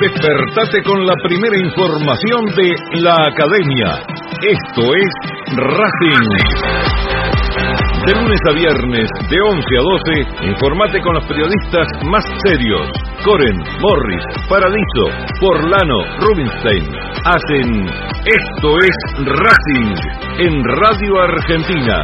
Despertate con la primera información de la academia. Esto es Racing. De lunes a viernes, de 11 a 12, informate con los periodistas más serios. Coren, Morris, Paradiso, Porlano, Rubinstein. Hacen Esto es Racing en Radio Argentina,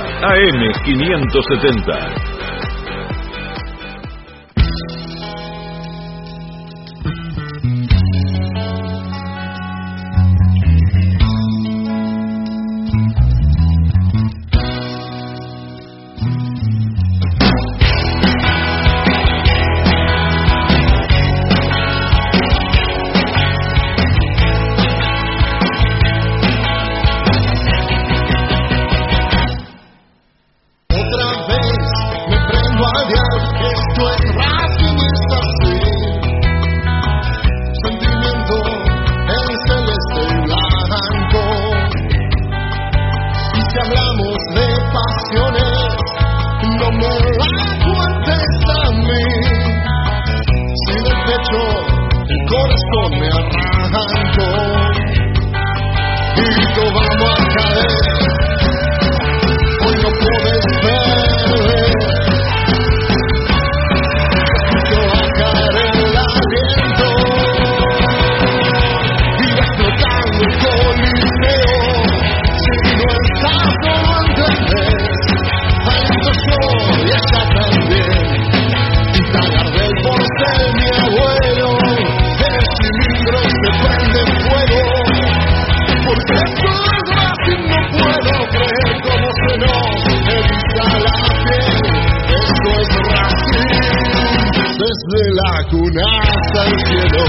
cuna hasta el cielo.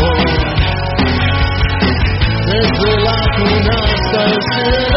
Desde la cuna hasta el cielo.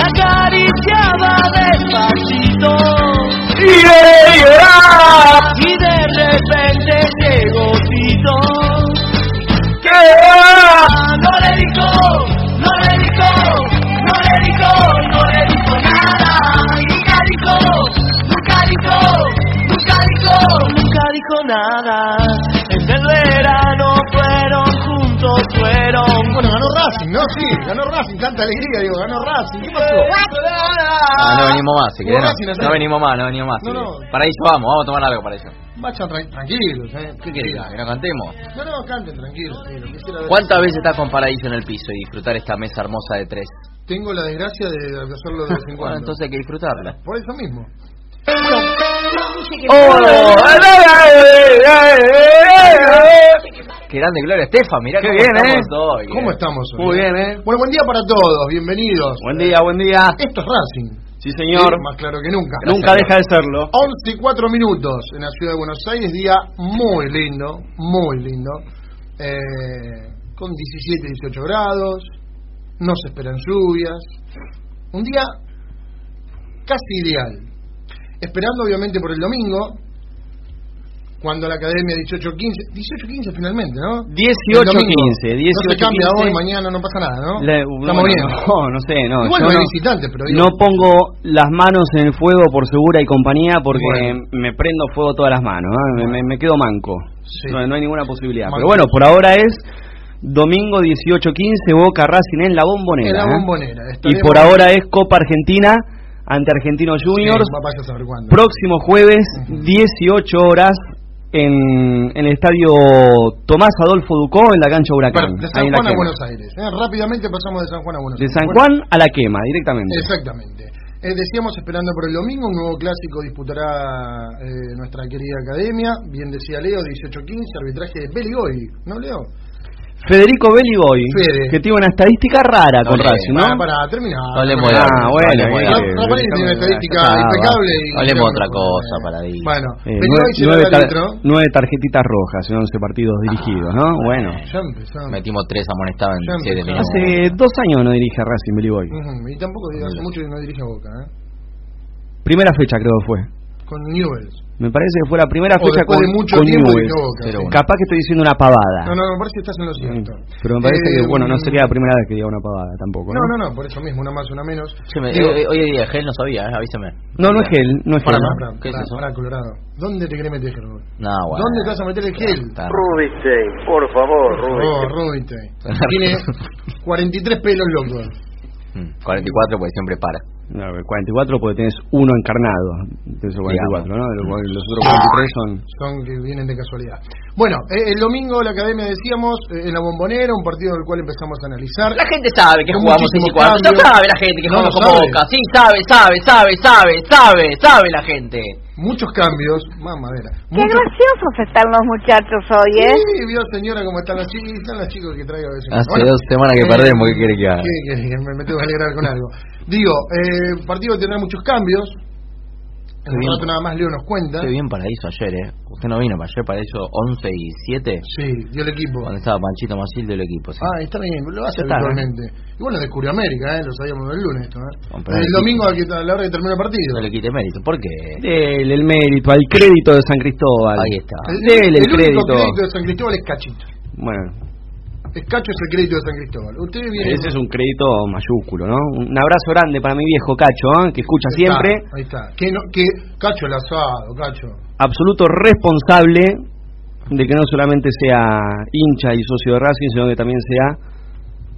venimos más, no venimos más. Para eso vamos, vamos a tomar algo para eso. Vayan tranquilos, ¿eh? ¿Qué querés? ¿Que no cantemos? No, no, canten tranquilos. ¿Cuántas veces estás con Paraíso en el piso y disfrutar esta mesa hermosa de tres? Tengo la desgracia de hacerlo de vez en cuando. entonces hay que disfrutarla. Por eso mismo. ¡Oh! Qué grande Gloria Estefan, mirá Qué cómo bien, estamos ¿eh? ¿Cómo estamos hoy? Muy bien, ¿eh? Bueno, buen día para todos, bienvenidos. Buen día, buen día. Esto es Racing. Sí, señor. más claro que nunca. Nunca deja de serlo. 11 y 4 minutos en la ciudad de Buenos Aires, día muy lindo, muy lindo. Eh, con 17, 18 grados, no se esperan lluvias. Un día casi ideal. Esperando obviamente por el domingo, cuando la academia 18-15, 18-15 finalmente, ¿no? 18-15, 18 No se cambia hoy, mañana, no pasa nada, ¿no? Estamos bien. No, no sé, no. Igual no hay visitantes, pero No pongo las manos en el fuego por segura y compañía porque me prendo fuego todas las manos, me, quedo manco. No, hay ninguna posibilidad. Pero bueno, por ahora es domingo 18-15, Boca Racing en la bombonera. En la ¿eh? bombonera. Y por ahora es Copa Argentina ante Argentinos Juniors. Sí, vaya a saber cuándo. Próximo jueves, 18 horas, en, en el estadio Tomás Adolfo Ducó, en la cancha Huracán. Bueno, de San Juan a. Buenos Aires. Eh, rápidamente pasamos de San Juan a Buenos De Aires. San Bueno, Juan a la quema, directamente. Exactamente. Eh, decíamos esperando por el domingo, un nuevo clásico disputará eh, nuestra querida academia. Bien decía Leo, 18-15, arbitraje de Beligoy. ¿No, Leo? Federico Belliboy, Fede. que tiene una estadística rara con No, Racing, ¿no? Para, para terminar. No hablemos de Ah, bueno, no. No, tiene una estadística Ah, impecable. Hablemos de otra cosa para ahí. Bueno, Eh, nueve, tarjetitas rojas en 11 partidos dirigidos, ¿no? Bueno. Metimos tres amonestados en Ya siete empezamos. minutos. Hace dos años no dirige a Racing Belliboy. Ujú, Y tampoco hace mucho que no dirige a Boca, ¿eh? Primera fecha creo que fue. Con Newells. Me parece que fue la primera O fecha con, de mucho con tiempo Newell's. Boca. Sí. uno. Capaz que estoy diciendo una pavada. No, no, me parece que estás en lo cierto. Pero me parece que, Eh, bueno, no sería la primera vez que diga una pavada tampoco. No, no, no, por eso mismo, una más, una menos. Che, me- Digo, eh, hoy día Gel no sabía, eh, avísame. No, no es gel, no es Para, gel. para, ¿Qué es eso? para, Colorado. ¿Dónde te querés meter, Gerardo? No, bueno. ¿Dónde te vas a meter el gel? Rubinstein, por favor, Oh, Rubinstein. Rubinstein. Tiene 43 pelos locos. Mm, 44 porque siempre para. No, 44 porque tenés uno encarnado de esos 44, ¿no? De los, los otros 43 son... Son que vienen de casualidad. Bueno, eh, el domingo la academia decíamos eh, en la bombonera, un partido del cual empezamos a analizar. La gente sabe que jugamos en. Ya sabe la gente que No, jugamos con. Boca. Sí, sabe, sabe, sabe, sabe, sabe, sabe la gente. Muchos cambios, más madera. Qué Muchos... graciosos están los muchachos hoy, ¿eh? Sí, vio señora cómo están las chicas, están las chicas que traigo a veces. Hace dos semanas que perdemos, ¿qué quiere que haga? ¿Qué quiere que me, me tengo que alegrar con algo? Digo, eh, partido tendrá muchos cambios. En Qué un bien. rato nada más Leo nos cuenta. Qué bien paraíso ayer, ¿eh? Usted no vino para ayer, paraíso 11 y 7. Sí, dio el equipo. Cuando estaba Panchito Masil del equipo, sí. Ah, está bien, lo hace habitualmente. Y bueno, descubrió América, ¿eh? lo sabíamos el lunes esto. ¿eh? El el domingo a, la hora que termina el partido. No le quite mérito. ¿Por qué? Dele el mérito, al crédito de San Cristóbal. Ahí está. El, Dele el el único crédito. crédito de San Cristóbal es Cachito. Bueno, Cacho es el crédito de San Cristóbal. Usted viene. ese es un crédito mayúsculo, ¿no? Un abrazo grande para mi viejo Cacho, ¿eh? que escucha Ahí siempre. está, ahí está. Que, no, que Cacho el asado, Cacho. absoluto responsable de que no solamente sea hincha y socio de Racing, sino que también sea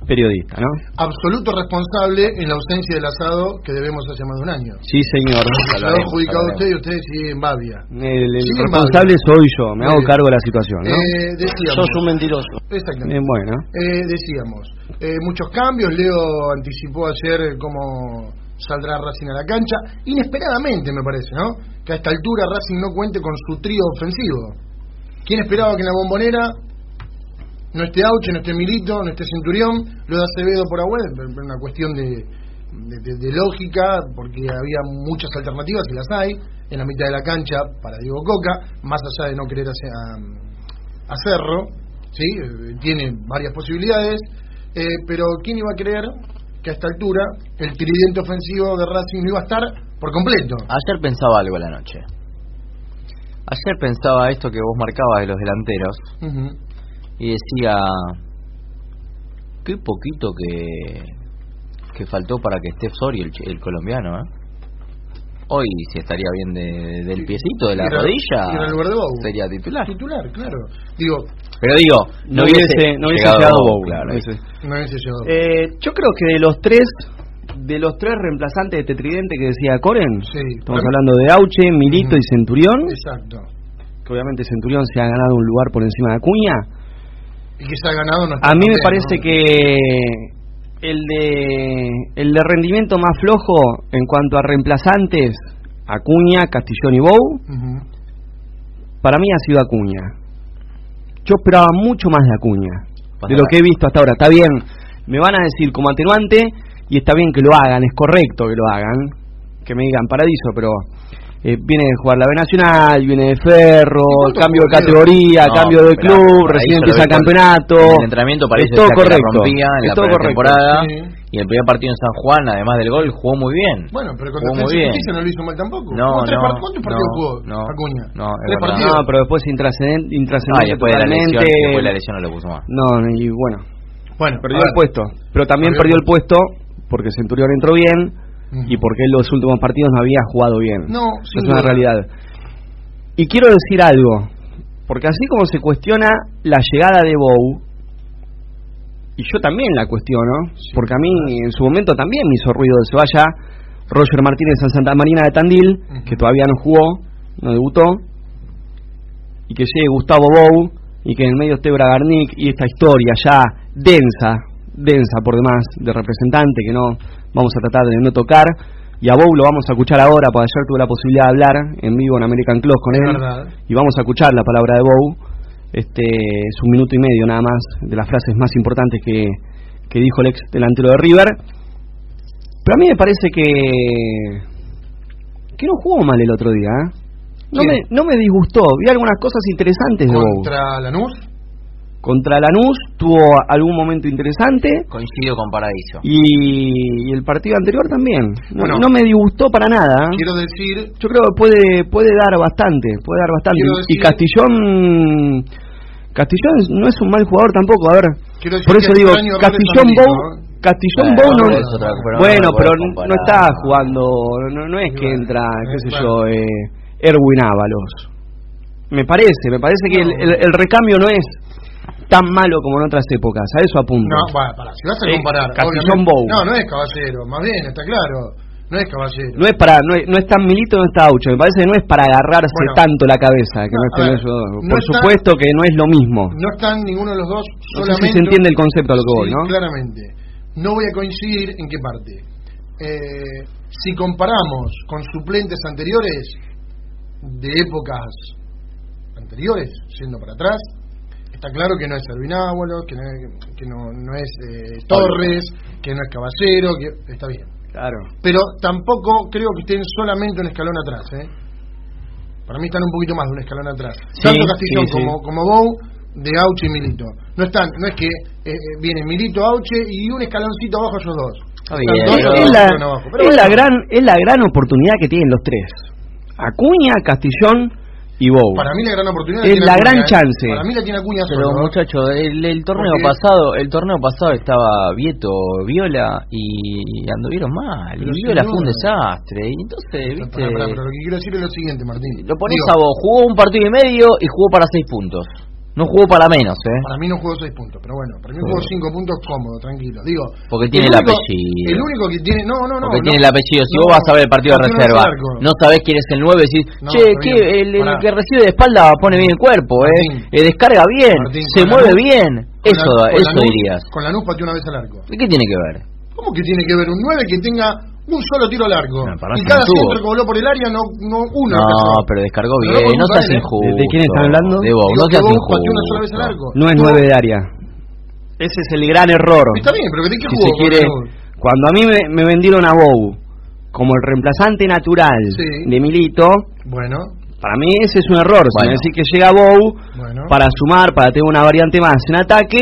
periodista, ¿no? Absoluto responsable en la ausencia del asado que debemos hace más de un año. Sí, señor. Se lo ha adjudicado usted y usted sigue en Babia. El, responsable soy yo, me hago bien. cargo de la situación, ¿no? Eh, decíamos. Sos un mentiroso. Exactamente. Eh, bueno, Eh, decíamos, eh, muchos cambios, Leo anticipó ayer cómo saldrá Racing a la cancha, inesperadamente me parece, ¿no? Que a esta altura Racing no cuente con su trío ofensivo. ¿Quién esperaba que en la bombonera no esté Auche, no esté Milito, no esté Centurión, lo de Acevedo por Agüed? Una cuestión de, de, de- de lógica, porque había muchas alternativas y las hay, en la mitad de la cancha para Diego Coca, más allá de no querer hacer a, a Cerro, ¿sí? Eh, tiene varias posibilidades, eh, pero ¿quién iba a creer que a esta altura el tridente ofensivo de Racing no iba a estar por completo? Ayer pensaba algo a la noche. Ayer pensaba esto que vos marcabas de los delanteros. Y decía qué poquito que que faltó para que esté Sori el, ch- el colombiano, ¿eh? Hoy si estaría bien de- del piecito, de la era- rodilla, y era el lugar de Bow. sería titular. Titular, claro. Digo, Pero digo, no, no, hubiese, no hubiese llegado llegado Bow, Bow, claro. no hubiese- no hubiese llegado. Eh, yo creo que de los tres de los tres reemplazantes de este tridente que decía Coren, Sí. estamos hablando de Auche, Milito y Centurión, Exacto. que obviamente Centurión se ha ganado un lugar por encima de Acuña. Y que se ha ganado no A mí me bien, parece ¿no? que el de el de rendimiento más flojo en cuanto a reemplazantes, Acuña, Castillón y Bow, Ujú. para mí ha sido Acuña. Yo esperaba mucho más de Acuña, de lo que he visto hasta ahora. Está bien, me van a decir como atenuante y está bien que lo hagan, es correcto que lo hagan, que me digan paradiso, pero eh, viene de jugar la B Nacional, viene de Ferro, ¿Y cuánto cambio de categoría, No, cambio de club, recién lo empieza con- campeonato. en el entrenamiento parece es todo que la correcto. rompía en es la todo primera correcto. temporada Sí. y el primer partido en San Juan, además del gol, jugó muy bien. Bueno, pero con jugó muy bien. No lo hizo mal tampoco. No, no, par- ¿Cuántos partidos no, jugó no, Acuña? no, es tres verdad. partidos. No, pero después intrascendente, Ah, intrascendente después de la lesión, después de la lesión no le puso más. No, y bueno, Bueno, perdió el puesto. Pero también Perdió perdió el el puesto porque Centurión entró bien Y porque los últimos partidos no había jugado bien. No, sin es una realidad. Y quiero decir algo, porque así como se cuestiona la llegada de Bow, y yo también la cuestiono, porque a mí en su momento también me hizo ruido de se vaya Roger Martínez en Santa Marina de Tandil, que todavía no jugó, no debutó, y que llegue Gustavo Bou, y que en el medio esté Bragarnik, y esta historia ya densa, densa por demás, de representante, que no vamos a tratar de no tocar, y a Bou lo vamos a escuchar ahora, porque ayer tuve la posibilidad de hablar en vivo en American Close con él, y vamos a escuchar la palabra de Bou, este es un minuto y medio nada más de las frases más importantes que, que dijo el ex delantero de River, pero a mí me parece que que no jugó mal el otro día, ¿eh? No me, no me disgustó, vi algunas cosas interesantes de Bou. ¿Contra Lanús? Contra Lanús tuvo algún momento interesante Coincido con Paradiso. y, y el partido anterior también. No, Bueno. no me disgustó para nada. ¿eh? Quiero decir, Yo creo que puede puede dar bastante, puede dar bastante. Y Castillón Castillón no es un mal jugador tampoco, a ver. Por eso digo, Castillón Bow, ¿eh? Castillón Bueno, Bow no, otra- pero bueno, pero no, comparar. no está jugando, no, no es que entra, qué sé yo, eh, Erwin Ábalos. Me parece, me parece que el, No. el- el recambio no es tan malo como en otras épocas, a eso apunto. No, bueno, pará, si vas a comparar. Bow. No, no es caballero, más bien, está claro. No es caballero. No es para, no es, no es tan milito, no está Aucho. Me parece que no es para agarrarse Bueno. tanto la cabeza. Que no, No, ver, no Por está- supuesto que no es lo mismo. No están ninguno de los dos No sé solamente. si se entiende el concepto a lo que voy, ¿no? Claramente. No voy a coincidir en qué parte. Eh, si comparamos con suplentes anteriores, de épocas anteriores, yendo para atrás, está claro que no es Servinábolo, que no es, que no, no es eh, Torres, que no es Caballero, que está bien. Claro. Pero tampoco creo que estén solamente un escalón atrás, ¿eh? Para mí están un poquito más de un escalón atrás. Sí, Tanto Castillón sí, sí. como, como Bou, de Auche y Milito. No están, no es que eh, eh, viene Milito, Auche y un escaloncito abajo ellos dos. Está Están bien, dos es la, uno abajo. Pero es la bueno, gran es la gran oportunidad que tienen los tres. Acuña, Castillón y Bow. Para mí la gran oportunidad Es la gran ¿eh? chance. Para mí la tiene Acuña Pero solo. ¿eh? muchacho, el, el torneo Porque- pasado, el torneo pasado estaba Vieto, Viola y anduvieron mal. Pero y Viola fue un desastre. Y entonces, viste, pero lo que quiero decir es lo siguiente, Martín. lo pones Digo, a vos, jugó un partido y medio y jugó para seis puntos. No jugó para menos, ¿eh? Para mí no juego 6 puntos, pero bueno, para mí juego 5 puntos cómodo, tranquilo. Digo, Porque tiene el único- apellido. El único que tiene, no, no, no. Porque no. tiene el apellido. Si No, vos vas a ver el partido de reserva, no sabés quién es el 9, decís, No, che, que el, que recibe de espalda pone bien el cuerpo, ¿eh? Martín. Eh, descarga bien, Martín, se mueve bien. Eso, la- eso dirías. Con la NUS pateó una vez al arco. ¿Y qué tiene que ver? ¿Cómo que tiene que ver un 9 que tenga un solo tiro largo? No, y cada centro que voló por el área no, no uno. No, pero descargó Pero bien, no no de ¿eh? injusto. ¿De quién están hablando? De vos, no vos injusto. una sola vez al arco. No es 9 de área. Ese es el gran error. Está bien, pero te que si jugó se quiere, cuando a mí me, me vendieron a Bow como el reemplazante natural Sí. de Milito, Bueno, para mí ese es un error. Si Bueno. decís que llega Bow bueno. para sumar, para tener una variante más en ataque,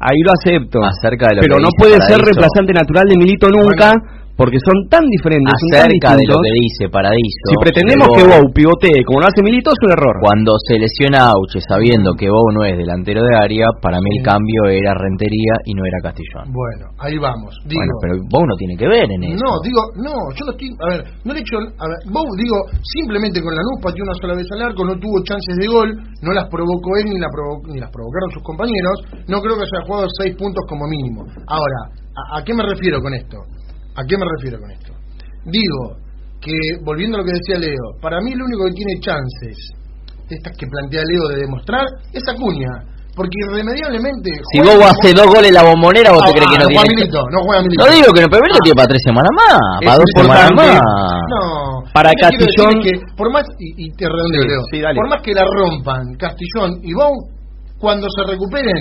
ahí lo acepto. Acerca de lo Pero que no puede ser reemplazante natural de Milito nunca, porque son tan diferentes, son tan Acerca de lo que dice Paradiso. Si pretendemos de que Bow, pivotee como lo hace Milito, es un error. Cuando se lesiona Auche sabiendo que Bow no es delantero de área, para mí el cambio era Rentería y no era Castillón. Bueno, ahí vamos. Digo, Bueno, pero Bow no tiene que ver en eso. No, digo, no, yo no estoy, a ver, no le echo, a ver, Bow, digo, simplemente con la luz pateó una sola vez al arco, no tuvo chances de gol, no las provocó él ni, la provo- ni las provocaron sus compañeros, no creo que haya jugado seis puntos como mínimo. Ahora, ¿a, a qué me refiero con esto? ¿A qué me refiero con esto? Digo que, volviendo a lo que decía Leo, para mí el único que tiene chances, de estas que plantea Leo de demostrar, es Acuña, porque irremediablemente... Si juega Bow como- hace dos goles la bombonera, ¿vos Ah, te crees que no, no tiene Milito, no juega Milito. No digo que no, pero Milito Ah. tiene para tres semanas más, para dos semanas más. No, Para lo Castillón- que por más y, y te redondeo, Sí, Leo, sí, dale. por más que la rompan Castillón y Bou, cuando se recuperen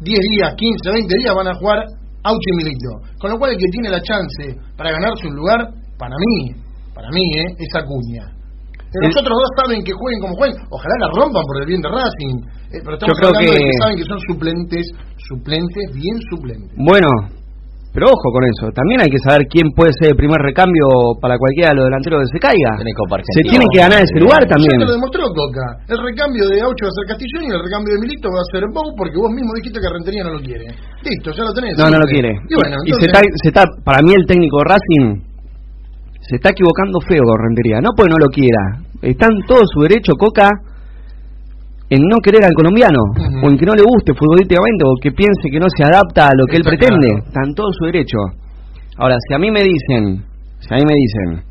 10 días, 15, 20 días van a jugar Auche y Milito. Con lo cual el que tiene la chance para ganarse un lugar, para mí, para mí, eh, es Acuña. Pero Los otros dos saben que jueguen como jueguen. Ojalá la rompan por el bien de Racing. Eh, pero estamos Yo creo hablando de que- que saben que son suplentes, suplentes, bien suplentes. Bueno, pero ojo con eso. También hay que saber quién puede ser el primer recambio para cualquiera de los delanteros que se caiga. Se tiene que ganar ese lugar también. Ya te lo demostró Coca. El recambio de Aucho va a ser Castillón y el recambio de Milito va a ser Bou porque vos mismo dijiste que Rentería no lo quiere. Listo, ya lo tenés. No, no lo quiere. Y bueno, Y se está, se está, para mí el técnico de Racing se está equivocando feo con Rentería. No porque no lo quiera. Está en todo su derecho, Coca, en no querer al colombiano. O en que no le guste futbolísticamente. O que piense que no se adapta a lo que él pretende. claro. Está en todo su derecho. Ahora, si a mí me dicen, Si a mí me dicen,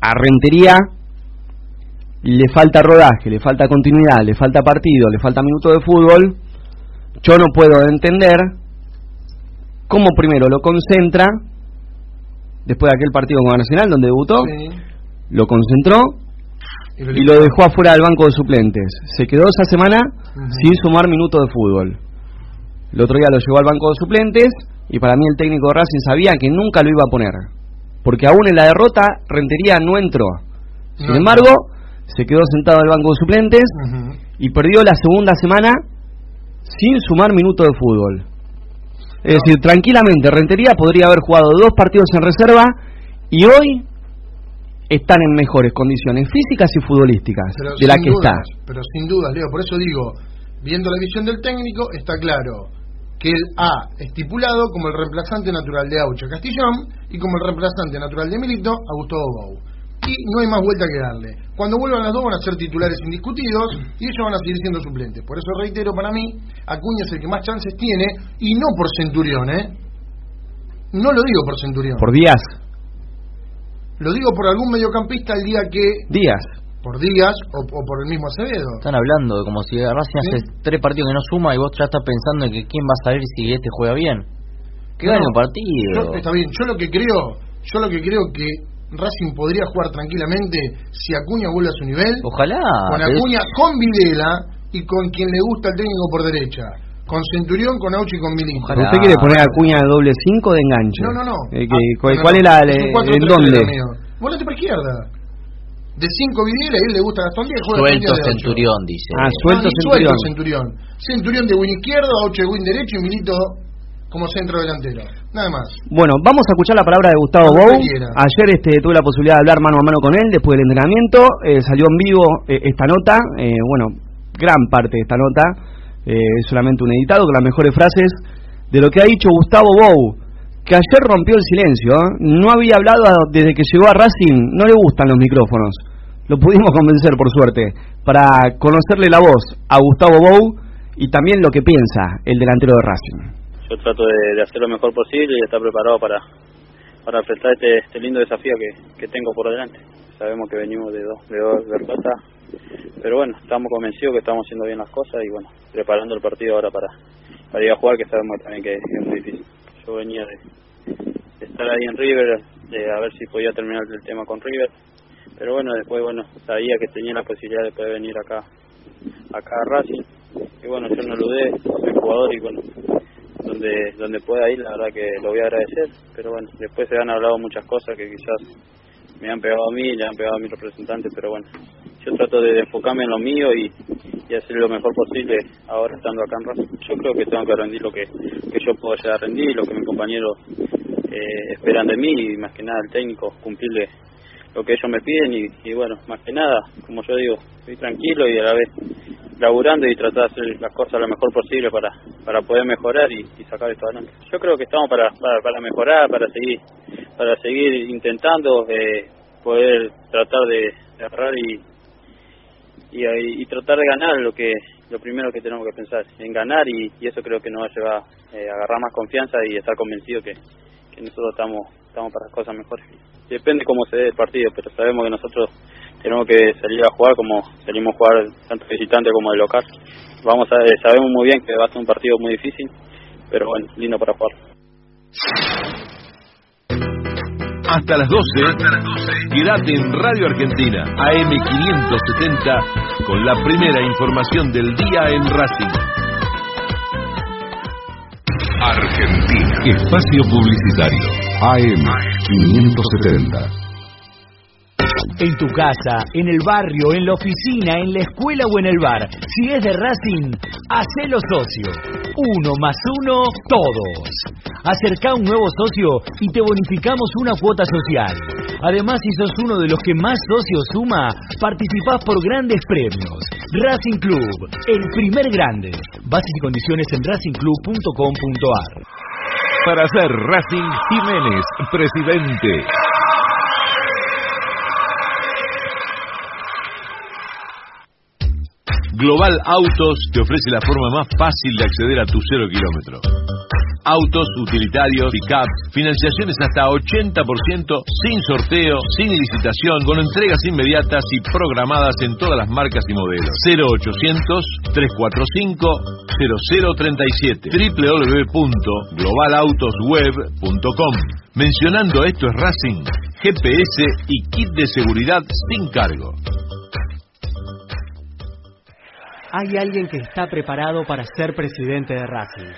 a Rentería le falta rodaje, le falta continuidad, le falta partido, le falta minuto de fútbol, yo no puedo entender cómo primero lo concentra, después de aquel partido con Nacional donde debutó, Sí. lo concentró y lo dejó afuera del banco de suplentes. Se quedó esa semana sin sumar minutos de fútbol. El otro día lo llevó al banco de suplentes y para mí el técnico de Racing sabía que nunca lo iba a poner. Porque aún en la derrota Rentería no entró. Sin No embargo, se quedó sentado en el banco de suplentes y perdió la segunda semana sin sumar minutos de fútbol. Es decir, tranquilamente Rentería podría haber jugado dos partidos en reserva y hoy están en mejores condiciones físicas y futbolísticas Pero de la que dudas, está. Pero sin dudas, Leo, por eso digo, viendo la visión del técnico, está claro que él ha estipulado como el reemplazante natural de Aucho Castillón y como el reemplazante natural de Milito a Gustavo Bou. Y no hay más vuelta que darle. Cuando vuelvan las dos van a ser titulares indiscutidos y ellos van a seguir siendo suplentes. Por eso reitero, para mí, Acuña es el que más chances tiene y no por Centurión, ¿eh? No lo digo por Centurión. Por días, Lo digo por algún mediocampista el día que, días. por Díaz o, o por el mismo Acevedo. Están hablando de como si Racing hace tres partidos que no suma y vos ya estás pensando en que quién va a salir si este juega bien. Que gane un partido. yo- está bien, yo lo que creo, yo lo que creo que Racing podría jugar tranquilamente si Acuña vuelve a su nivel, Ojalá. con es- Acuña, con Videla y con quien le gusta el técnico por derecha, con Centurión, con Auchi y con Milito. Ojalá. ¿Usted quiere poner a Cuña de doble 5 de enganche? No, no, no. Eh, que- Ah, ¿Cuál, no, cuál no. era? Es el- 4-3-3 ¿En dónde? Volante por izquierda. De 5 Videla, y él le gusta Gastón Díaz, Suelto. Centurión, dice. Ah, No, suelto Centurión. suelto Centurión. Centurión de win izquierdo, Auchi de win derecho y Milito como centro delantero. Nada más. Bueno, vamos a escuchar la palabra de Gustavo Bou. Ayer este, tuve la posibilidad de hablar mano a mano con él después del entrenamiento. Eh, salió en vivo eh, esta nota. eh, bueno, gran parte de esta nota eh, es solamente un editado con las mejores frases de lo que ha dicho Gustavo Bou, que ayer rompió el silencio. ¿eh? No había hablado desde que llegó a Racing. No le gustan los micrófonos. Lo pudimos convencer, por suerte, para conocerle la voz a Gustavo Bou y también lo que piensa el delantero de Racing. yo trato de, de hacer lo mejor posible y estar preparado para para enfrentar este, este lindo desafío que, que tengo por delante. Sabemos que venimos de dos, de dos derrotas, pero bueno, estamos convencidos que estamos haciendo bien las cosas y bueno, preparando el partido ahora para, para ir a jugar, que sabemos también que es muy difícil. Yo venía de, estar ahí en River, de a ver si podía terminar el tema con River, pero bueno, después bueno, sabía que tenía la posibilidad de poder venir acá acá a Racing. Y bueno, yo no dudé, soy jugador y bueno, donde donde pueda ir, la verdad que lo voy a agradecer, pero bueno, después se han hablado muchas cosas que quizás me han pegado a mí, le han pegado a mis representantes, pero bueno, yo trato de enfocarme en lo mío y, hacer lo mejor posible ahora estando acá en Racing. Yo creo que tengo que rendir lo que, que yo puedo llegar a rendir, lo que mis compañeros eh, esperan de mí y más que nada el técnico, cumplirle lo que ellos me piden y, bueno, más que nada, como yo digo, estoy tranquilo y a la vez laburando y tratar de hacer las cosas lo mejor posible para, para poder mejorar y, sacar esto adelante. Yo creo que estamos para, para, para mejorar, para seguir para seguir intentando eh, poder tratar de, de y, y, y tratar de ganar lo que lo primero que tenemos que pensar en ganar y, eso creo que nos va a llevar eh, a agarrar más confianza y estar convencido que, nosotros estamos estamos para cosas mejores. Depende cómo se dé el partido pero sabemos que nosotros tenemos que salir a jugar como salimos a jugar tanto visitante como de local. Vamos a sabemos muy bien que va a ser un partido muy difícil pero bueno lindo para jugar Hasta las 12, quédate en Radio Argentina, AM570, con la primera información del día en Racing. Argentina. Espacio Publicitario. AM570. En tu casa, en el barrio, en la oficina, en la escuela o en el bar. Si es de Racing, hacelo socio. Uno más uno, todos. Acerca un nuevo socio y te bonificamos una cuota social. Además, si sos uno de los que más socios suma, participás por grandes premios. Racing Club, el primer grande. Bases y condiciones en racingclub.com.ar. Para ser Racing Jiménez, presidente. Global Autos te ofrece la forma más fácil de acceder a tu cero kilómetro. Autos, utilitarios, pick-up, financiaciones hasta 80% sin sorteo, sin licitación, con entregas inmediatas y programadas en todas las marcas y modelos. 0800 345 0037 www.globalautosweb.com Mencionando esto es Racing, GPS y kit de seguridad sin cargo. Hay alguien que está preparado para ser presidente de Racing,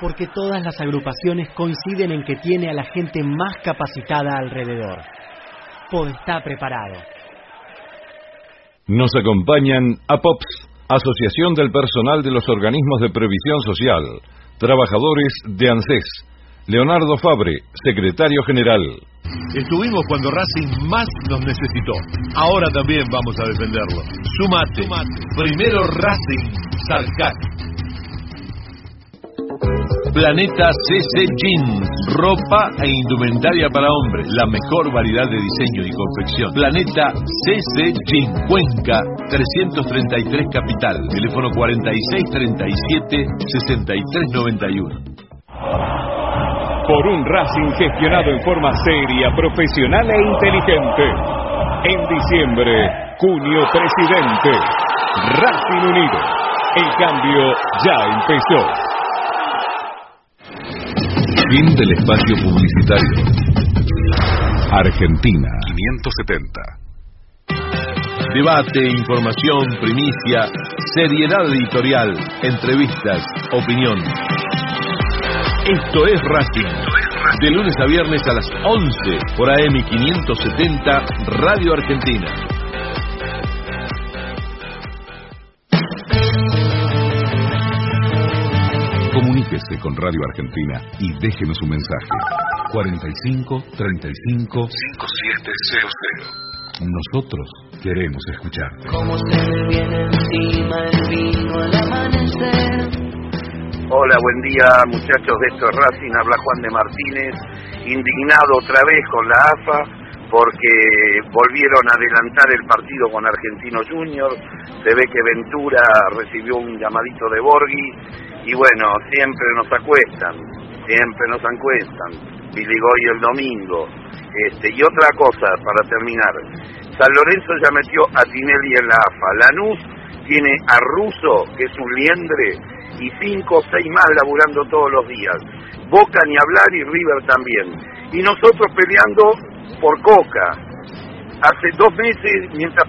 porque todas las agrupaciones coinciden en que tiene a la gente más capacitada alrededor. Pod está preparado. Nos acompañan APOPS, Asociación del Personal de los Organismos de Previsión Social, trabajadores de ANSES, Leonardo Fabre, secretario general. Estuvimos cuando Racing más nos necesitó. Ahora también vamos a defenderlo. Sumate. Primero Racing. Salcat. Planeta CC Jeans, ropa e indumentaria para hombres, la mejor variedad de diseño y confección. Planeta CC Jeans, Cuenca 333 Capital, teléfono 4637 6391 por un Racing gestionado en forma seria, profesional e inteligente. En diciembre, Junio Presidente, Racing Unido. El cambio ya empezó. Fin del espacio publicitario. Argentina 570. Debate, información, primicia, seriedad editorial, entrevistas, opinión. Esto es Racing. De lunes a viernes a las 11 por AM 570 Radio Argentina. Comuníquese con Radio Argentina y déjenos un mensaje. 45 35 5700. Nosotros queremos escuchar. Como se me viene encima el vino al amanecer. Hola, buen día muchachos de esto es Racing, habla Juan de Martínez, indignado otra vez con la AFA porque volvieron a adelantar el partido con Argentino Junior, se ve que Ventura recibió un llamadito de Borghi y bueno, siempre nos acuestan, siempre nos acuestan, Biligoy el domingo. Este, y otra cosa para terminar, San Lorenzo ya metió a Tinelli en la AFA, Lanús tiene a Russo, que es un liendre, y cinco o seis más laburando todos los días. Boca ni hablar y River también. Y nosotros peleando por Coca. Hace dos meses, mientras...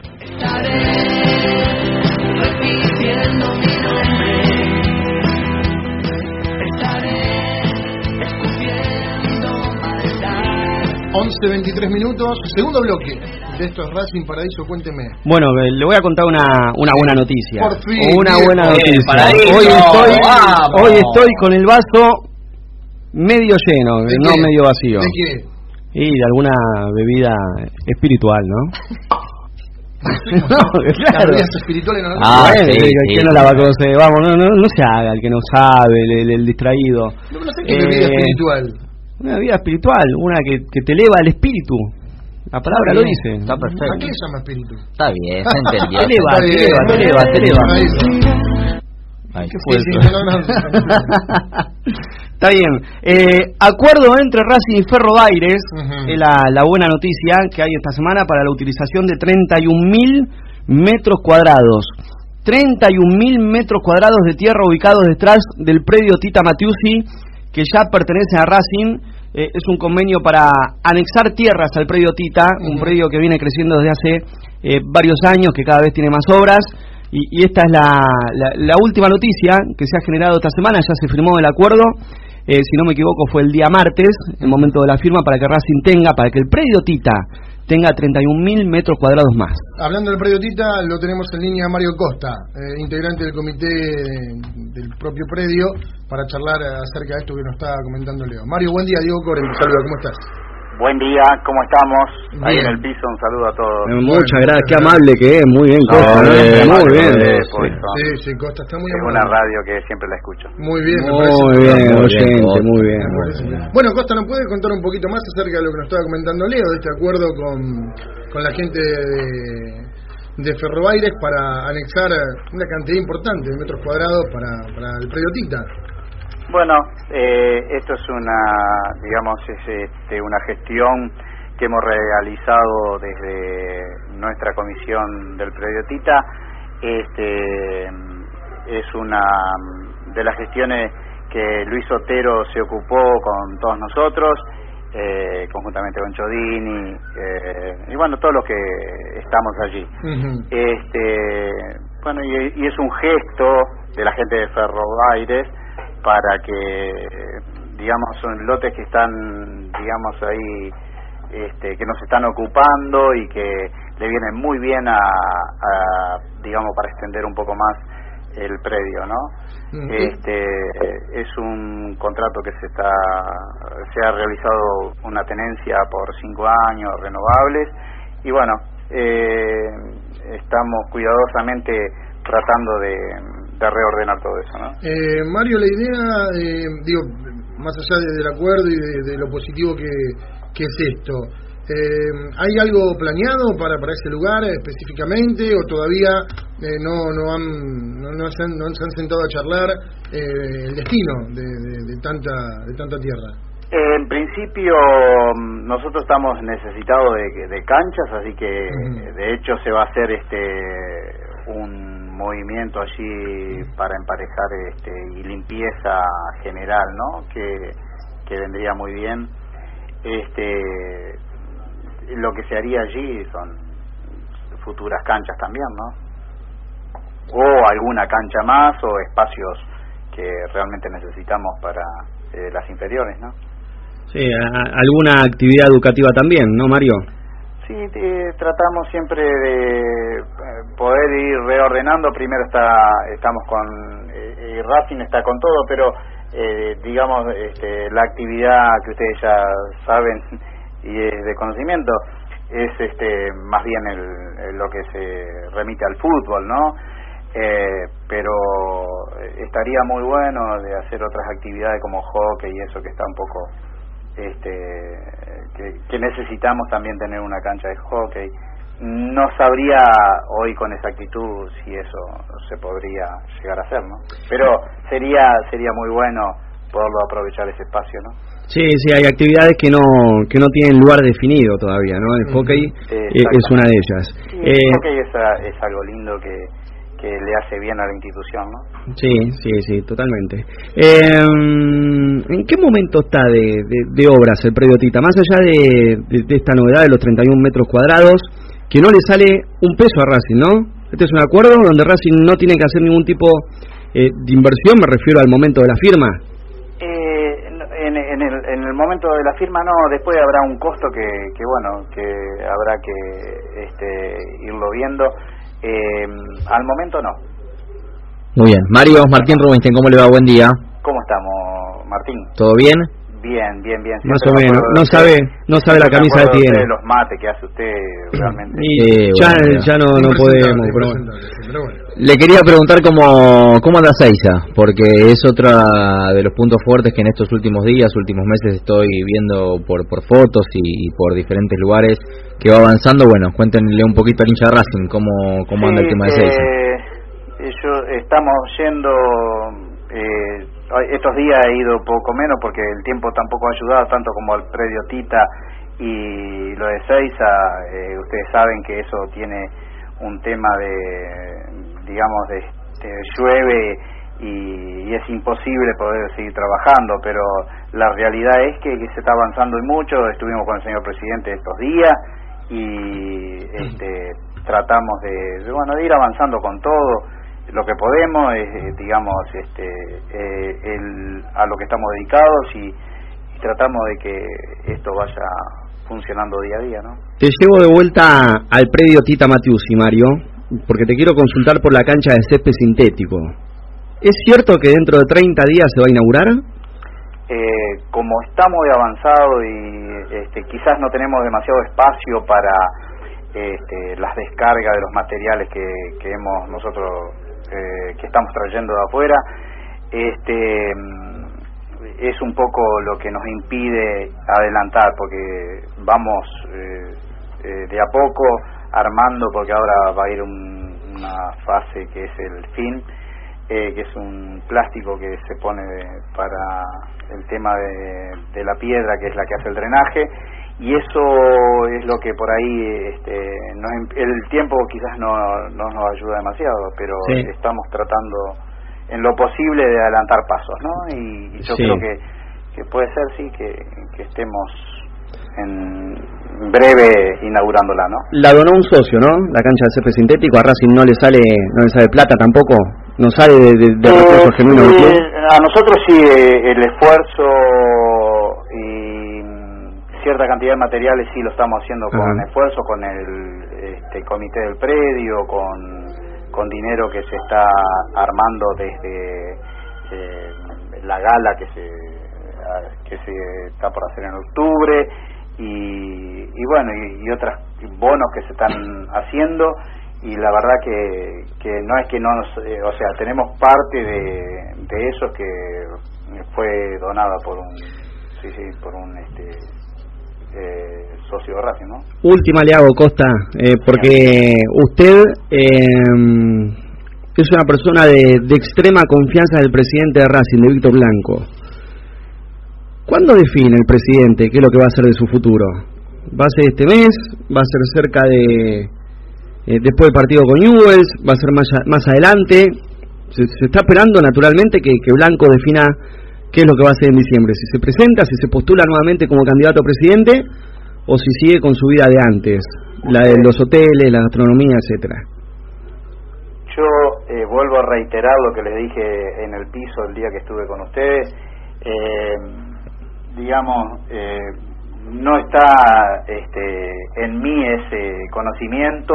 repitiendo mi nombre. Estaré escupiendo maldad. 11, 23 minutos, segundo bloque de esto es Racing Paraíso, cuénteme. Bueno, eh, le voy a contar una, una buena noticia. Por fin, una bien. buena noticia. Paraíso, hoy, estoy, vamos. hoy estoy con el vaso medio lleno, ¿De no qué? medio vacío. ¿De qué? Y de alguna bebida espiritual, ¿no? no, claro. las Ah, conozco. bueno, ¿quién sí. no la va a conocer? Vamos, no, no, no se haga el que no sabe, el, el- el distraído. No, no sé qué bebida Eh, espiritual. Una bebida espiritual, una que, que te eleva el espíritu. La palabra lo dice. Está ¿A qué perfecto. se llama espíritu? Está bien, se entendió. Te eleva, te eleva, te eleva, te eleva. Paraíso. Ay, Sí, fue sí, eso? no, no, no. Está bien. Eh, acuerdo entre Racing y Ferro Baires, Ujú. es la, la buena noticia que hay esta semana para la utilización de 31.000 metros cuadrados. 31.000 metros cuadrados de tierra ubicados detrás del predio Tita Matiusi, que ya pertenece a Racing. Eh, es un convenio para anexar tierras al predio Tita, un predio que viene creciendo desde hace eh, varios años, que cada vez tiene más obras. Y, esta es la, la- la última noticia que se ha generado esta semana, ya se firmó el acuerdo, eh, si no me equivoco fue el día martes, el momento de la firma, para que Racing tenga, para que el predio Tita tenga 31.000 metros cuadrados más. Hablando del predio Tita, lo tenemos en línea Mario Costa, eh, integrante del comité del propio predio, para charlar acerca de esto que nos está comentando Leo. Mario, buen día. Diego Corem, saluda, ¿cómo estás? Buen día, ¿cómo estamos? Ahí Bien. en el piso, un saludo a todos. Eh, muchas gracias, qué amable que es, muy bien, Costa, bien, muy bien. bien, Sí. por eso. Sí, Costa, está muy Es amable. una radio que siempre la escucho. Muy bien, me Muy parece. bien, Muy bien, oyente, Costa. muy bien. Bien. Bueno, Costa, ¿nos puede contar un poquito más acerca de lo que nos estaba comentando Leo, de este acuerdo con, con la gente de, de Ferrobaires para anexar una cantidad importante de metros cuadrados para, para el predio Tita? Bueno, eh, esto es una, digamos, es este, una gestión que hemos realizado desde nuestra comisión del predio Tita. Este, es una de las gestiones que Luis Otero se ocupó con todos nosotros, eh, conjuntamente con Chodini, eh, y bueno, todos los que estamos allí. este Bueno, y, y es un gesto de la gente de Ferrobaires para que, digamos, son lotes que están, digamos, ahí, este, que nos están ocupando y que le vienen muy bien a, a digamos, para extender un poco más el predio, ¿no? Este es un contrato que se está se ha realizado una tenencia por cinco años renovables y bueno eh, estamos cuidadosamente tratando de, de, reordenar todo eso, ¿no? Eh, Mario, la idea, eh, digo, más allá del acuerdo y de, de lo positivo que, que es esto. Eh, ¿Hay algo planeado para, para ese lugar específicamente o todavía eh, no, no, han, no, no, se han, no se han sentado a charlar eh, el destino de, de, de, tanta, de tanta tierra? En principio nosotros estamos necesitados de, de canchas, así que de hecho se va a hacer este un movimiento allí para emparejar este y limpieza general, ¿no? Que, que vendría muy bien. Este lo que se haría allí son futuras canchas también, ¿no? O alguna cancha más o espacios que realmente necesitamos para eh, las inferiores, ¿no? Sí, alguna actividad educativa también, ¿no, Mario? Sí, eh, tratamos siempre de poder ir reordenando. Primero está estamos con eh, Racing está con todo, pero eh, digamos este, la actividad que ustedes ya saben y es de conocimiento es este más bien el, lo que se remite al fútbol no eh, pero estaría muy bueno de hacer otras actividades como hockey y eso que está un poco este que, que necesitamos también tener una cancha de hockey. No sabría hoy con exactitud si eso se podría llegar a hacer no pero sería sería muy bueno poderlo aprovechar ese espacio no Sí, sí, hay actividades que no que no tienen lugar definido todavía, ¿no? El hockey eh, es una de ellas. Sí, el eh, hockey es, es, algo lindo que, que le hace bien a la institución, ¿no? Sí, sí, sí, totalmente. Eh, ¿En qué momento está de, de, de, obras el predio Tita? Más allá de, de, esta novedad de los 31 metros cuadrados, que no le sale un peso a Racing, ¿no? Este es un acuerdo donde Racing no tiene que hacer ningún tipo eh, de inversión, me refiero al momento de la firma. En, en, el, en el momento de la firma no, después habrá un costo que, que bueno, que habrá que este, irlo viendo. Eh, al momento no. Muy bien. Mario Martín Rubinstein, ¿cómo le va? Buen día. ¿Cómo estamos, Martín? ¿Todo bien? Bien, bien, bien. Más o menos. No sabe, no sabe la camisa que tiene. los mates que hace usted realmente. Y ya, bueno, ya no, no podemos. Pero bueno. Le quería preguntar cómo, cómo anda Seiza, porque es otra de los puntos fuertes que en estos últimos días, últimos meses estoy viendo por, por fotos y, y por diferentes lugares que va avanzando. Bueno, cuéntenle un poquito al hincha Racing cómo, cómo sí, anda el tema de Seiza. Eh, yo, estamos yendo... Eh, estos días he ido poco menos porque el tiempo tampoco ha ayudado tanto como el predio Tita y lo de Seiza, eh, ustedes saben que eso tiene un tema de, digamos, de, de llueve y, y, es imposible poder seguir trabajando, pero la realidad es que, que, se está avanzando y mucho, estuvimos con el señor presidente estos días y este, tratamos de, de, bueno, de ir avanzando con todo lo que podemos es digamos este eh, el, a lo que estamos dedicados y, y, tratamos de que esto vaya funcionando día a día no te llevo de vuelta al predio Tita Matiusi Mario porque te quiero consultar por la cancha de césped sintético. Es cierto que dentro de 30 días se va a inaugurar eh, como está muy avanzado y este, quizás no tenemos demasiado espacio para este, las descargas de los materiales que, que hemos nosotros eh, que estamos trayendo de afuera. Este es un poco lo que nos impide adelantar porque vamos eh, eh, de a poco armando porque ahora va a ir un, una fase que es el fin eh, que es un plástico que se pone para el tema de la piedra, que es la que hace el drenaje, y eso es lo que por ahí este, nos em- el tiempo quizás no, no nos ayuda demasiado, pero Sí. estamos tratando en lo posible de adelantar pasos, ¿no? Y, y yo Sí. creo que, que puede ser, sí, que, que estemos en breve inaugurándola, ¿no? La donó un socio, ¿no? La cancha de césped sintético. A Racing no le sale no le sale plata tampoco. No sale de, de, de recursos genuinos. Eh, a nosotros sí, eh, el esfuerzo y cierta cantidad de materiales sí lo estamos haciendo con esfuerzo, con el este, comité del predio, con, con dinero que se está armando desde eh, la gala que se que se está por hacer en octubre y, y bueno y, y otros bonos que se están haciendo y la verdad que, que no es que no nos, eh, o sea, tenemos parte de, de eso que fue donada por un, sí, sí, por un este, eh, socio de Racing, ¿no? Última le hago, Costa, eh, porque usted eh, es una persona de, de extrema confianza del presidente de Racing, de Víctor Blanco. ¿Cuándo define el presidente qué es lo que va a hacer de su futuro? ¿Va a ser este mes? ¿Va a ser cerca de... eh, después del partido con Newells? ¿Va a ser más, más adelante? Se, se está esperando naturalmente que Blanco defina qué es lo que va a hacer en diciembre. Si se presenta, si se postula nuevamente como candidato a presidente o si sigue con su vida de antes, la de los hoteles, la gastronomía, etcétera. Yo eh, vuelvo a reiterar lo que les dije en el piso el día que estuve con ustedes. Eh, digamos, eh, no está este, en mí ese conocimiento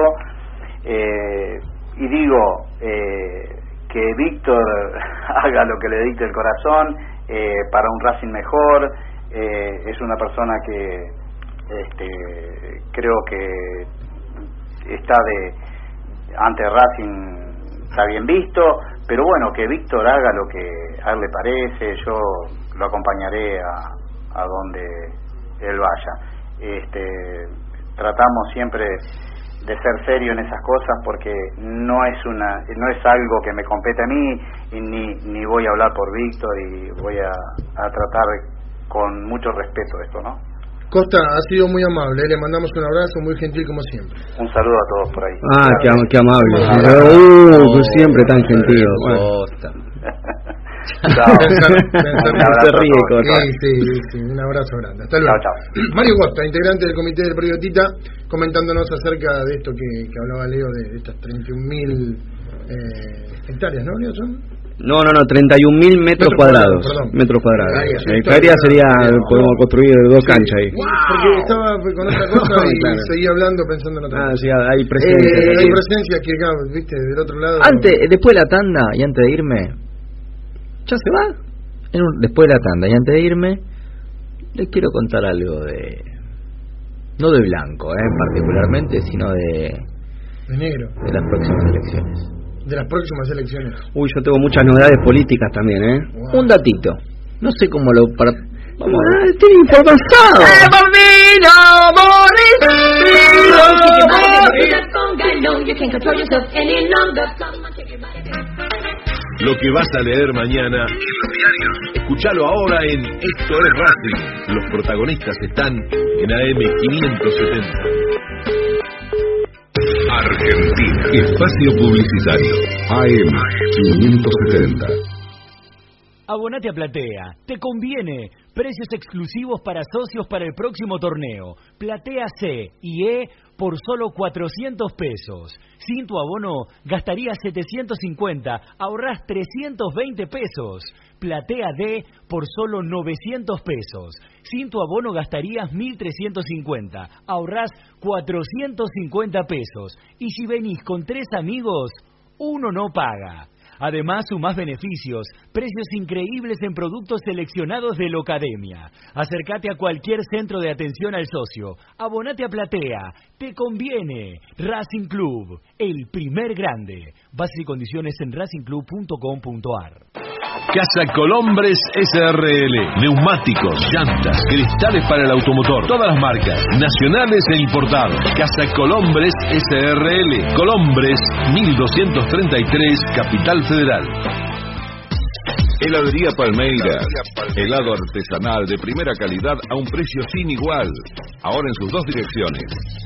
eh, y digo eh, que Víctor haga lo que le dicte el corazón eh, para un Racing mejor. eh, es una persona que este, creo que está de ante Racing está bien visto, pero bueno, que Víctor haga lo que a él le parece, yo lo acompañaré a, a donde él vaya. Este, tratamos siempre de ser serio en esas cosas porque no es una no es algo que me compete a mí y ni, ni voy a hablar por Víctor y voy a, a tratar con mucho respeto esto, ¿no? Costa, ha sido muy amable, le mandamos un abrazo, muy gentil como siempre. Un saludo a todos por ahí. Ah, qué, am- qué amable. Uh, pues siempre tan gentil. Bueno. Chao. Sí, sí, sí, un abrazo grande. Hasta luego. Mario Costa, integrante del comité del Predio Tita, comentándonos acerca de esto que, que hablaba Leo, de estas 31.000 eh, hectáreas, ¿no, Leo? ¿Son? No, no, no, 31.000 metros Metros cuadrados. Metros cuadrados. Eh. Hectárea sería, podemos construir dos canchas ahí. Porque estaba con otra cosa y Claro. seguía hablando pensando en otra Ah, cosa. sí, hay presencia. Eh, hay presencia que acá, viste, del otro lado. Antes, después de la tanda y antes de irme, ya se va. En un- después de la tanda y antes de irme, les quiero contar algo de. No de blanco, eh, particularmente, sino de, De negro. de las próximas elecciones. De las próximas elecciones. Uy, yo tengo muchas novedades políticas también, ¿eh? Un datito. No sé cómo lo. Para, vamos tiene información. Lo que vas a leer mañana en los diarios. Escuchalo ahora en Esto es Racing. Los protagonistas están en AM 570. Argentina. Espacio Publicitario. AM 570. Abonate a Platea, te conviene. Precios exclusivos para socios para el próximo torneo. Platea C y E por solo 400 pesos. Sin tu abono gastarías 750, ahorrás 320 pesos. Platea D por solo 900 pesos. Sin tu abono gastarías 1350, ahorrás 450 pesos. Y si venís con tres amigos, uno no paga. Además, sumás beneficios, precios increíbles en productos seleccionados de Locademia. Acércate a cualquier centro de atención al socio. Abonate a Platea. Te conviene. Racing Club, el primer grande. Bases y condiciones en racingclub.com.ar. Casa Colombres SRL. Neumáticos, llantas, cristales para el automotor. Todas las marcas, nacionales e importados. Casa Colombres SRL. Colombres 1233, Capital Federal. Heladería Palmeira. Helado artesanal de primera calidad a un precio sin igual. Ahora en sus dos direcciones.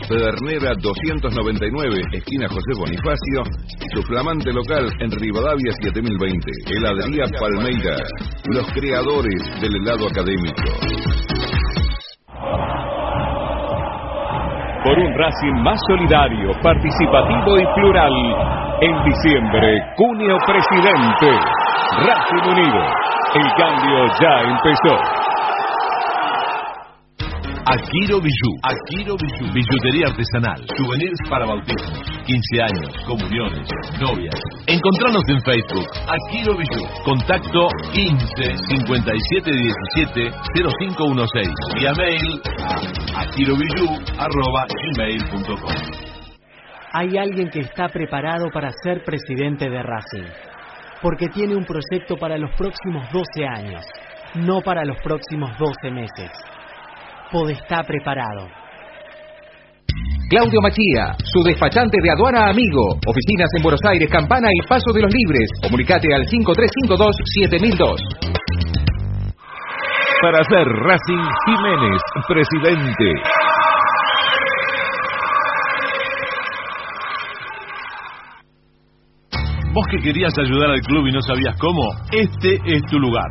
Pedernera 299, esquina José Bonifacio. Y su flamante local en Rivadavia 7020. Heladería Palmeira. Los creadores del helado académico. Por un Racing más solidario, participativo y plural. En diciembre, Cuneo Presidente. Racing Unido. El cambio ya empezó. Akiro Bijou. Akiro Bijou. Billutería artesanal. Souvenirs para bautismos, 15 años, comuniones, novias. Encontranos en Facebook. Akiro Bijou. Contacto 15 57 17 0516. Vía mail a akirobijou.com. Hay alguien que está preparado para ser presidente de Racing, porque tiene un proyecto para los próximos 12 años, no para los próximos 12 meses. Podestá preparado. Claudio Machía, su despachante de aduana amigo. Oficinas en Buenos Aires, Campana y Paso de los Libres. Comunicate al 5352-7002. Para ser Racing Jiménez, presidente. Vos que querías ayudar al club y no sabías cómo, este es tu lugar.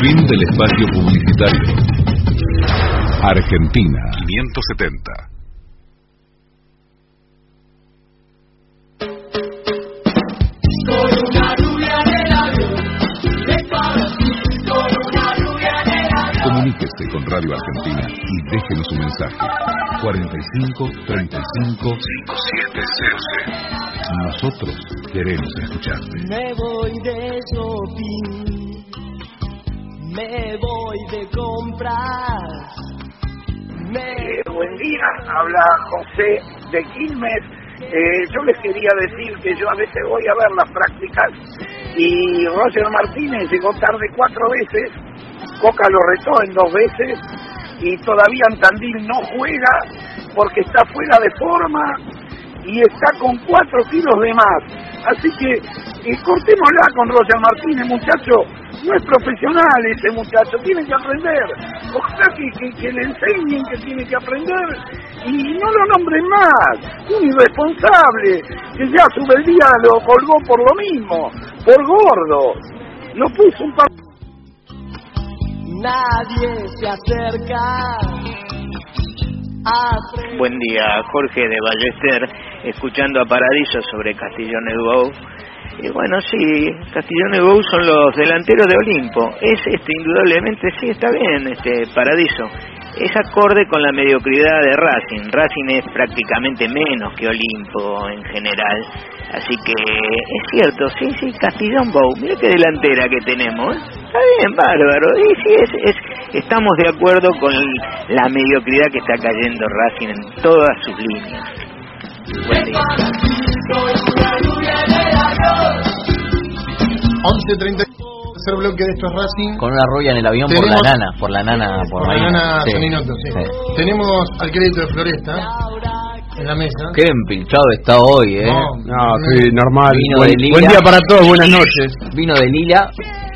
Fin del espacio publicitario. Argentina 570. Comuníquese con Radio Argentina y déjenos un mensaje. 45 35 5700. Nosotros queremos escucharte. Me voy de shopping, me voy de compras. Eh, buen día, habla José de Quilmes. Eh, yo les quería decir que yo a veces voy a ver las prácticas y Roger Martínez llegó tarde cuatro veces, Coca lo retó en dos veces y todavía Antandil no juega porque está fuera de forma y está con cuatro kilos de más. Así que eh, cortémosla con Roger Martínez, muchacho. No es profesional ese muchacho, tiene que aprender. Ojalá que, que, que le enseñen que tiene que aprender y no lo nombren más. Un irresponsable que ya su día lo colgó por lo mismo, por gordo. Lo puso un par Nadie se acerca a Buen día, Jorge de Ballester, escuchando a Paradiso sobre Castillón Edou. Y bueno, sí, Castillón Edou son los delanteros de Olimpo. Es este, indudablemente, sí, está bien, este Paradiso. Es acorde con la mediocridad de Racing. Racing es prácticamente menos que Olimpo en general. Así que es cierto, sí, sí, Castillón Bow, mira qué delantera que tenemos. Está bien, bárbaro. Y sí, es, es, estamos de acuerdo con la mediocridad que está cayendo Racing en todas sus líneas. Buen día. 11.30 tercer bloque de estos Racing. Con una rubia en el avión por la nana, por la nana, por, Por la Marina. nana Sí. Sí. Tenemos al crédito de Floresta en la mesa. Qué empilchado está hoy, ¿eh? No, sí, normal. Vino Buen- de lila. buen día para todos, buenas noches. Vino de lila,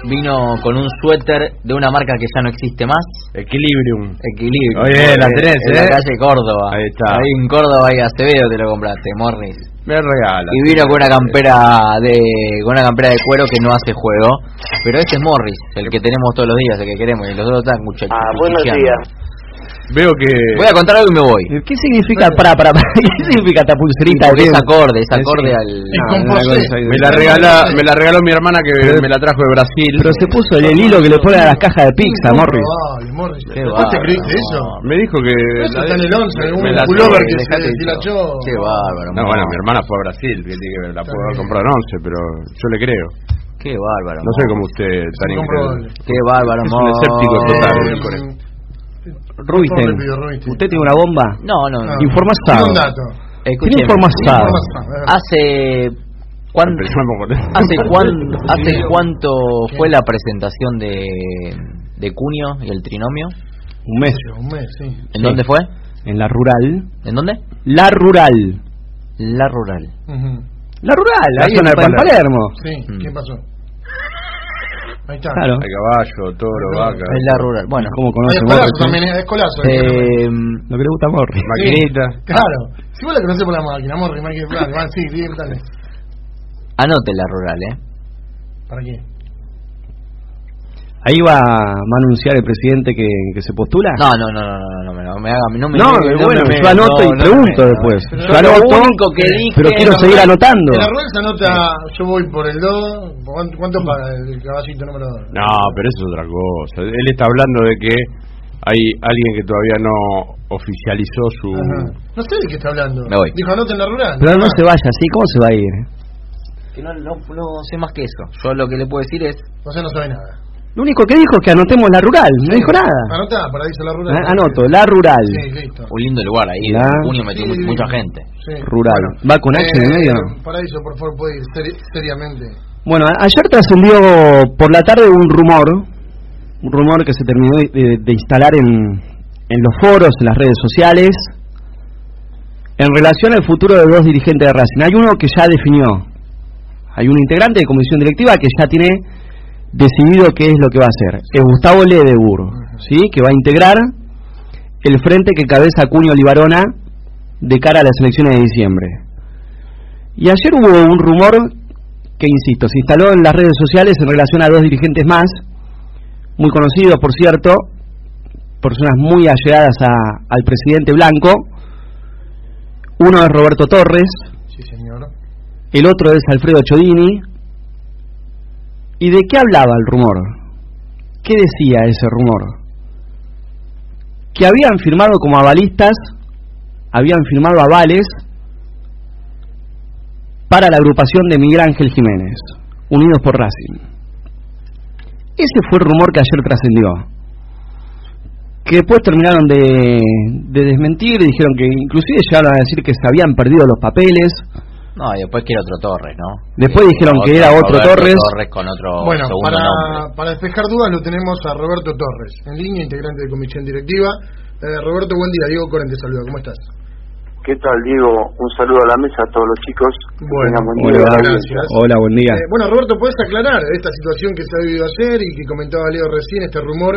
vino con un suéter de una marca que ya no existe más. Equilibrium. Equilibrio. Oye, la tenés, En ¿eh? la calle Córdoba. Ahí está. Ahí en Córdoba y Acevedo te lo compraste, Morris. Me regala. Y vino con una campera de con una campera de cuero que no hace juego, pero este es Morris, el que tenemos todos los días, el que queremos y los otros están muchachos. Ah, buenos días. Veo que. Voy a contar algo y me voy. ¿Qué significa para para qué significa esta pulserita? Porque es acorde, es Sí. acorde al Ah, una cosa ahí. me la regala, me la regaló mi hermana que me la trajo de Brasil. Pero se puso el hilo que le pone a las cajas de pizza, Morris. Vale, Morris. Qué ¿Vos te creíste eso? Me dijo que Eso está en el 11, un me la- pullover que se deshilachó. Qué bárbaro. No, bueno, mi hermana fue a Brasil, que tiene que la pudo haber comprado en 11, pero yo le creo. Qué bárbaro. No sé cómo usted tan. Qué bárbaro, Es un escéptico total. Rubinstein. ¿usted tiene una bomba? No, no, no. Informazado. Tiene un dato. Informazado. Hace ¿cuán- hace cuán- hace cuánto fue la presentación de de Cunio y el trinomio? Un mes. Un mes, sí. ¿En Sí. dónde fue? En la rural. ¿En dónde? La rural. La rural. La rural, La ahí zona en, Palermo. Palermo. Sí, ¿qué pasó? Ahí está. Claro. Hay caballo, toro, vaca. Es la rural. Bueno, ¿Cómo conoce escolazo Morri? también, es escolazo. eh, Lo que le gusta a Morri. Maquinita. Claro. Si vos la conocés por la máquina, Morri, máquina, va, sí, sí, dale. anote la rural, ¿eh? ¿Para qué? Ahí va, a anunciar el presidente que, que se postula. No, no, no, no, no, no, me, no me haga, no me No, no bueno, me- yo anoto no, y no pregunto me- después. Yo yo lo anoto, único que dije, pero quiero seguir anotando. En la rueda se anota, yo voy por el 2. ¿Cuánto, cuánto paga el caballito número 2? No, pero eso es otra cosa. Él está hablando de que hay alguien que todavía no oficializó su... No sé de qué está hablando. Me voy. Dijo anoten la rural. Pero no se vaya así, ¿cómo se va a ir? Que no, no, no sé más que eso. Yo lo que le puedo decir es O sea, no sabe nada. Lo único que dijo es que anotemos la rural, no dijo nada. Anota, Paradiso la rural. Ah, Anoto, la rural. Sí, listo. un lindo lugar ahí. La- En junio metió Sí, mucha gente. Sí. Rural. ¿Va con H en el Eh, medio? Paraíso, por favor, puede ir seri- seriamente. Bueno, ayer trascendió por la tarde un rumor, un rumor que se terminó de, de- de instalar en, en los foros, en las redes sociales, en relación al futuro de dos dirigentes de Racing. Hay uno que ya definió, hay un integrante de comisión directiva que ya tiene decidido qué es lo que va a hacer. Es Gustavo Ledebur, ¿sí? que va a integrar el frente que cabeza Cunio Libarona de cara a las elecciones de diciembre. Y ayer hubo un rumor que, insisto, se instaló en las redes sociales en relación a dos dirigentes más, muy conocidos, por cierto, personas muy allegadas a- al presidente Blanco. Uno es Roberto Torres, Sí, señor. el otro es Alfredo Chodini. ¿Y de qué hablaba el rumor? ¿Qué decía ese rumor? Que habían firmado como avalistas, habían firmado avales para la agrupación de Miguel Ángel Jiménez, Unidos por Racing. Ese fue el rumor que ayer trascendió. Que después terminaron de, de desmentir, dijeron que inclusive llegaron a decir que se habían perdido los papeles. No, y después quiere otro Torres, ¿no? Después dijeron que era otro Roberto Torres. Torres con otro Bueno, segundo para, nombre. para despejar dudas lo tenemos a Roberto Torres, en línea, integrante de comisión directiva. Eh, Roberto, buen día. Diego Coren te saluda. ¿Cómo estás? ¿Qué tal, Diego? Un saludo a la mesa a todos los chicos. Que Bueno, buen Hola, gracias. Hola, buen día. Eh, bueno, Roberto, ¿puedes aclarar esta situación que se ha vivido ayer y que comentaba Leo recién, este rumor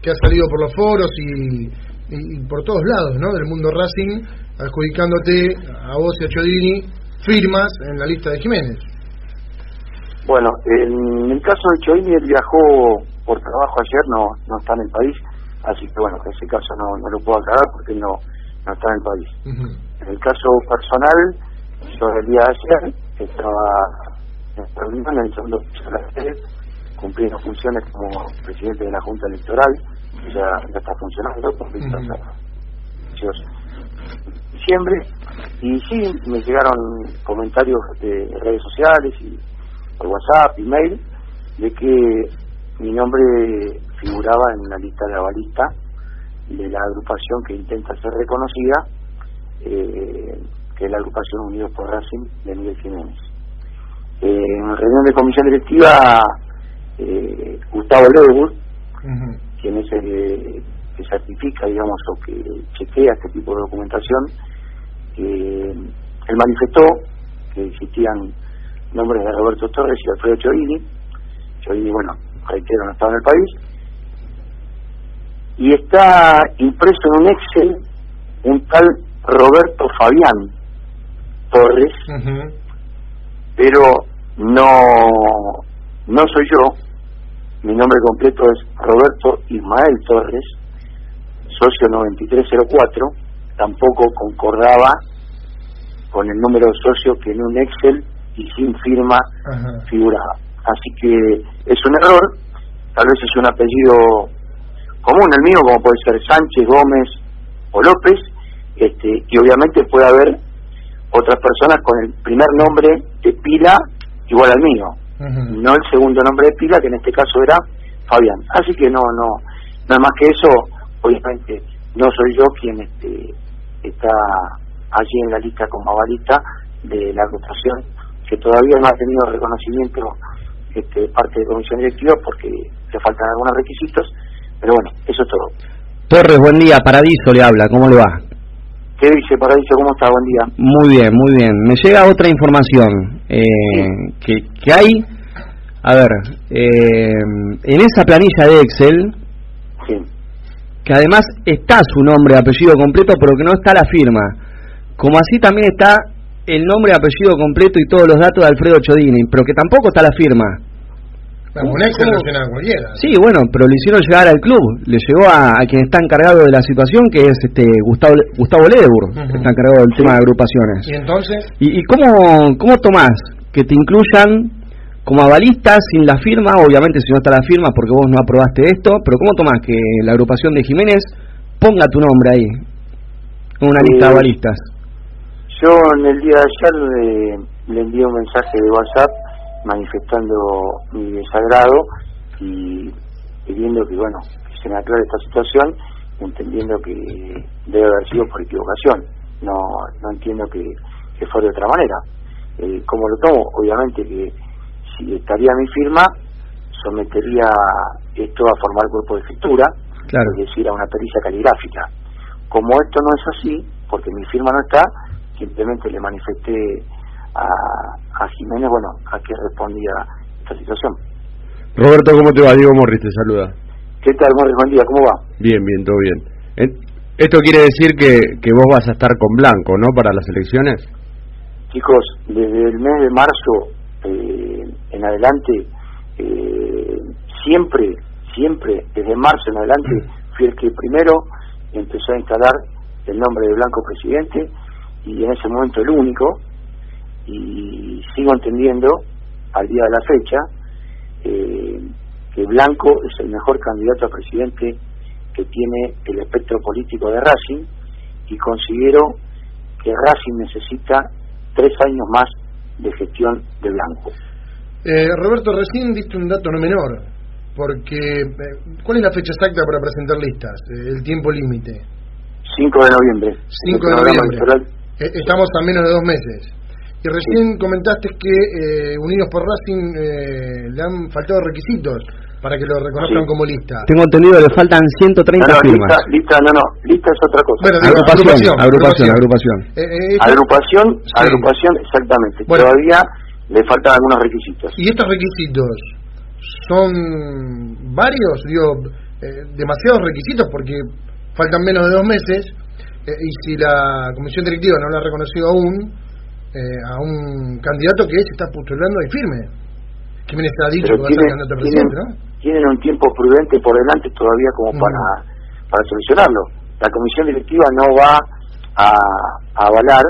que ha salido por los foros y, y- y por todos lados, ¿no? Del mundo Racing, adjudicándote a vos y a Chodini firmas en la lista de Jiménez. Bueno, en el caso de Choini, él viajó por trabajo ayer, no, no está en el país, así que bueno, en ese caso no, no lo puedo aclarar porque no, no está en el país. En el caso personal, yo el día de ayer estaba en esta reunión en el segundo piso de la sede, cumpliendo funciones como presidente de la Junta Electoral, que ya, ya está funcionando, con vistas elecciones de diciembre, y sí, me llegaron comentarios de redes sociales y por WhatsApp, email, de que mi nombre figuraba en la lista de avalista de la agrupación que intenta ser reconocida, eh, que es la agrupación Unidos por Racing de Miguel Jiménez. Eh, en reunión de comisión directiva, eh, Gustavo Leibur, quien es el que- certifica, digamos, o que chequea este tipo de documentación, eh, él manifestó que existían nombres de Roberto Torres y Alfredo Chorini. Chorini, bueno, reitero, no estaba en el país. Y está impreso en un Excel un tal Roberto Fabián Torres, pero no, no soy yo. Mi nombre completo es Roberto Ismael Torres, socio 9304. Tampoco concordaba con el número de socio que en un Excel y sin firma figuraba. Así que es un error, tal vez es un apellido común el mío, como puede ser Sánchez, Gómez o López, este, y obviamente puede haber otras personas con el primer nombre de pila igual al mío. no el segundo nombre de pila, que en este caso era Fabián. Así que no, no, nada más que eso, obviamente no soy yo quien este, está allí en la lista como avalista de la agrupación, que todavía no ha tenido reconocimiento este, parte de comisión directiva porque le faltan algunos requisitos, pero bueno, eso es todo. Torres, buen día. Paradiso le habla. ¿Cómo le va? ¿Qué dice Paradiso? ¿Cómo está? Buen día. Muy bien, muy bien. Me llega otra información eh, que, que hay, a ver, eh, en esa planilla de Excel, que además está su nombre, apellido completo, pero que no está la firma. Como así también está el nombre, apellido completo y todos los datos de Alfredo Chodini, pero que tampoco está la firma. Bueno, un Excel lo llena cualquiera. Sí, bueno, pero le hicieron llegar al club, le llegó a, a quien está encargado de la situación, que es este Gustavo Gustavo Ledebur, que está encargado del tema de agrupaciones. ¿Y entonces? ¿Y, y cómo, cómo tomás que te incluyan como avalista sin la firma? Obviamente si no está la firma porque vos no aprobaste esto, pero ¿cómo tomás que la agrupación de Jiménez ponga tu nombre ahí? En una lista de Eh, avalistas. Yo en el día de ayer le, le envié un mensaje de WhatsApp manifestando mi desagrado y pidiendo que, bueno, que se me aclare esta situación, entendiendo que debe haber sido por equivocación. No, no entiendo que, que fuera de otra manera. Eh, ¿Cómo lo tomo? Obviamente que si estaría mi firma, sometería esto a formar cuerpo de escritura, Claro. es decir, a una pericia caligráfica. Como esto no es así, porque mi firma no está, simplemente le manifesté a, a Jiménez, bueno, a que respondía esta situación. Roberto, ¿cómo te va? Diego Morris te saluda. ¿Qué tal, Morris? Buen día, ¿cómo va? Bien, bien, todo bien. En- Esto quiere decir que, que vos vas a estar con Blanco, ¿no? Para las elecciones. Chicos, desde el mes de marzo eh, en adelante, eh, siempre, siempre, desde marzo en adelante, fui el que primero empezó a instalar el nombre de Blanco presidente y en ese momento el único, y sigo entendiendo al día de la fecha eh, que Blanco es el mejor candidato a presidente que tiene el espectro político de Racing y considero que Racing necesita tres años más de gestión de Blanco. Eh, Roberto, recién diste un dato no menor, porque eh, ¿cuál es la fecha exacta para presentar listas? Eh, el tiempo límite. 5 de noviembre. 5 El de programa noviembre. Eh, estamos a menos de dos meses. Y recién comentaste que eh, Unidos por Racing eh, le han faltado requisitos para que lo reconozcan Sí. como lista. Tengo entendido que le faltan 130 No, no, firmas. lista, lista, no, no, lista es otra cosa. Bueno, digo, agrupación, agrupación, agrupación, agrupación. agrupación. Eh, eh, esto- Agrupación, Sí. agrupación, exactamente. Bueno. Todavía le faltan algunos requisitos. ¿Y estos requisitos son varios? Digo, eh, demasiados requisitos porque faltan menos de dos meses eh, y si la comisión directiva no lo ha reconocido aún eh, a un candidato que se está postulando y firme. Jiménez ha dicho Pero que va a ser tienen, candidato a tienen, presidente, ¿no? tienen un tiempo prudente por delante todavía como para, para solucionarlo. La comisión directiva no va a, a avalar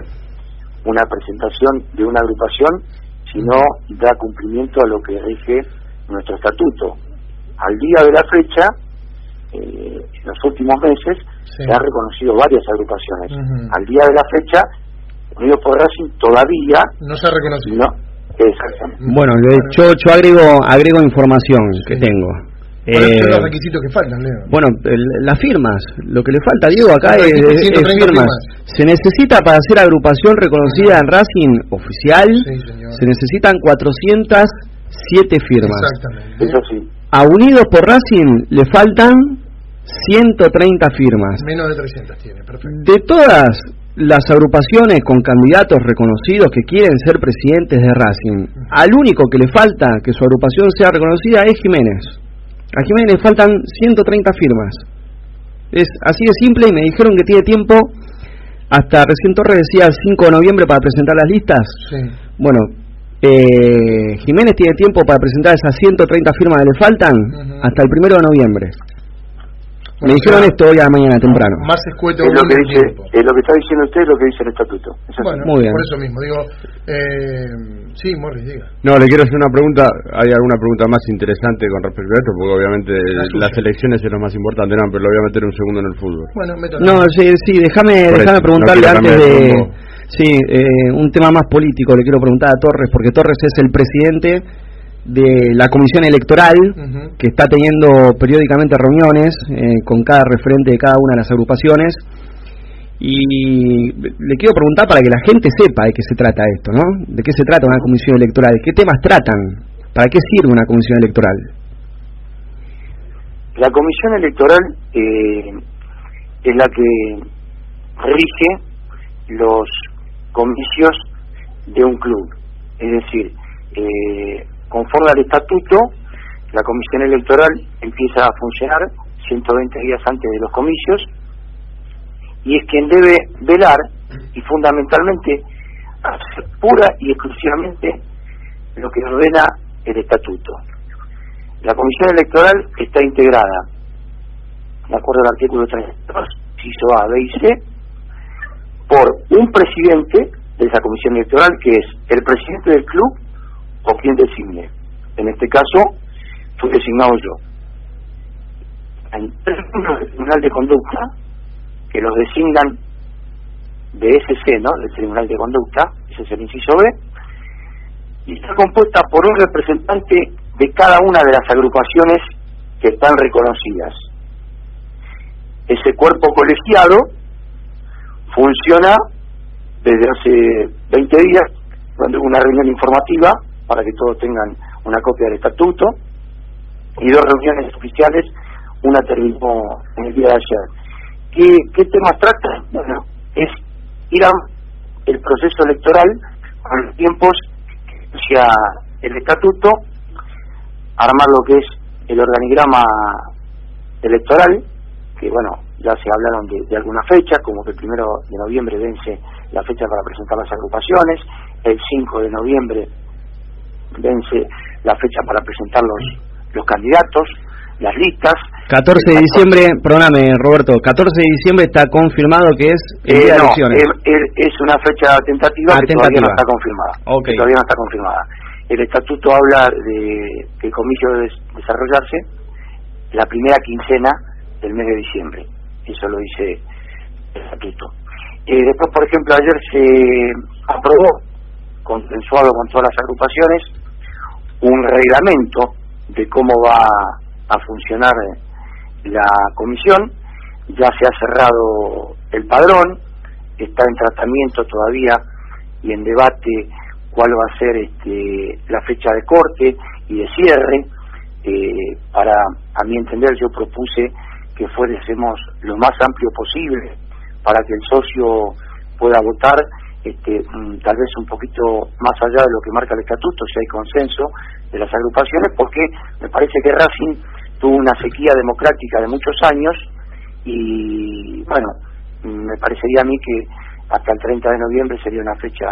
una presentación de una agrupación, sino da cumplimiento a lo que rige nuestro estatuto. Al día de la fecha, eh, en los últimos meses, Sí. se han reconocido varias agrupaciones. Al día de la fecha, Unidos por Racing todavía No se ha reconocido. no. Exactamente. Bueno, yo, yo agrego, agrego información que tengo. ¿Cuáles son Eh, los requisitos que faltan, Leo? Bueno, el- las firmas. Lo que le falta, Diego, acá es, requisitos, es- es 130 firmas. firmas. Se necesita para hacer agrupación reconocida en Racing oficial, Sí, se necesitan 407 firmas. Exactamente. Eso sí. A Unidos por Racing le faltan 130 firmas. Menos de 300 tiene, perfecto. De todas las agrupaciones con candidatos reconocidos que quieren ser presidentes de Racing, al único que le falta que su agrupación sea reconocida es Jiménez. A Jiménez le faltan 130 firmas. Es así de simple y me dijeron que tiene tiempo hasta recién Torres decía el 5 de noviembre para presentar las listas. Sí. Bueno, eh, Jiménez tiene tiempo para presentar esas 130 firmas que le faltan hasta el 1 de noviembre. Bueno, me dijeron esto hoy a la mañana temprano. Más escueto Es lo que dice, es lo que está diciendo usted, es lo que dice el estatuto. Es así. Bueno, Muy bien. por eso mismo, digo, eh, sí, Morris, diga. No, le quiero hacer una pregunta. ¿Hay alguna pregunta más interesante con respecto a esto? Porque obviamente las elecciones es lo más importante, no, pero lo voy a meter un segundo en el fútbol. Bueno. No, sí, sí déjame déjame preguntarle no antes de... Sí, eh, un tema más político le quiero preguntar a Torres, porque Torres es el presidente de la comisión electoral que está teniendo periódicamente reuniones eh, con cada referente de cada una de las agrupaciones y le quiero preguntar para que la gente sepa de qué se trata esto, ¿no? ¿De qué se trata una comisión electoral? ¿Qué temas tratan? ¿Para qué sirve una comisión electoral? La comisión electoral eh, es la que rige los comicios de un club. Es decir, eh, conforme al estatuto, la comisión electoral empieza a funcionar 120 días antes de los comicios y es quien debe velar y fundamentalmente hacer pura y exclusivamente lo que ordena el estatuto. La comisión electoral está integrada, de acuerdo al artículo 32, inciso A, B y C, por un presidente de esa comisión electoral que es el presidente del club o quien designe. En este caso, fue designado yo. Hay tres miembros del Tribunal de Conducta que los designan de ese ¿no? Del Tribunal de Conducta, ese es el inciso B, y está compuesta por un representante de cada una de las agrupaciones que están reconocidas. Ese cuerpo colegiado funciona desde hace 20 días, donde hubo una reunión informativa para que todos tengan una copia del estatuto, y dos reuniones oficiales, una terminó en el día de ayer. ¿Qué, qué temas trata? Bueno, es ir a el proceso electoral con los tiempos hacia el estatuto, armar lo que es el organigrama electoral, que bueno, ya se hablaron de, de alguna fecha, como que el primero de noviembre vence la fecha para presentar las agrupaciones, el 5 de noviembre vence la fecha para presentar los, los candidatos, las listas. 14 de diciembre, perdóname Roberto, 14 de diciembre está confirmado que es el Eh, día de no, elecciones. es- es una fecha tentativa Ah, que todavía no tentativa. está confirmada. Que todavía no está confirmada. El estatuto habla de que el comicio debe des- desarrollarse la primera quincena del mes de diciembre. Eso lo dice el estatuto. Eh, después, por ejemplo, ayer se aprobó, consensuado con todas las agrupaciones, un reglamento de cómo va a funcionar la comisión. Ya se ha cerrado el padrón, está en tratamiento todavía y en debate cuál va a ser este, la fecha de corte y de cierre. Eh, para, a mi entender, yo propuse que fuésemos lo más amplio posible para que el socio pueda votar este, mm, tal vez un poquito más allá de lo que marca el estatuto, si hay consenso de las agrupaciones, porque me parece que Racing tuvo una sequía democrática de muchos años y, bueno, me parecería a mí que hasta el 30 de noviembre sería una fecha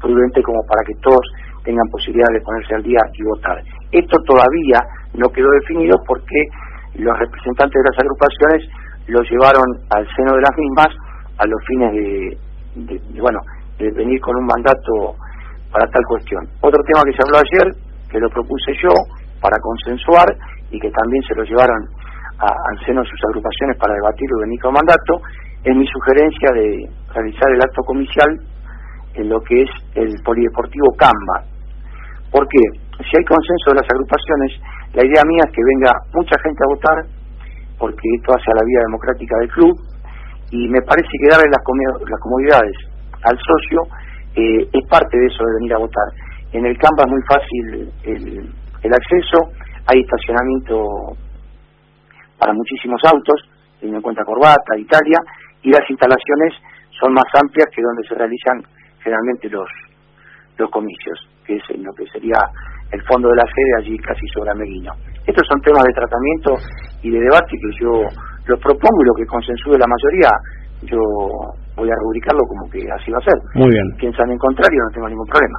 prudente como para que todos tengan posibilidad de ponerse al día y votar. Esto todavía no quedó definido porque los representantes de las agrupaciones lo llevaron al seno de las mismas a los fines de, de- bueno de venir con un mandato para tal cuestión. Otro tema que se habló ayer, que lo propuse yo para consensuar y que también se lo llevaron a- al seno de sus agrupaciones para debatir y venir con mandato, es mi sugerencia de realizar el acto comicial en lo que es el polideportivo Camba. ¿Por qué? Si hay consenso de las agrupaciones, la idea mía es que venga mucha gente a votar, porque esto hace a la vida democrática del club, y me parece que darle las, las comodidades al socio eh, es parte de eso de venir a votar. En el Camba es muy fácil el, el acceso, hay estacionamiento para muchísimos autos, teniendo en cuenta Corbata, Italia, y las instalaciones son más amplias que donde se realizan generalmente los los comicios, que es en lo que sería el fondo de la sede allí casi sobre Ameguino. Estos son temas de tratamiento y de debate que yo los propongo y lo que consensúe la mayoría, yo voy a rubricarlo como que así va a ser. Muy bien. Piensan en contrario, no tengo ningún problema.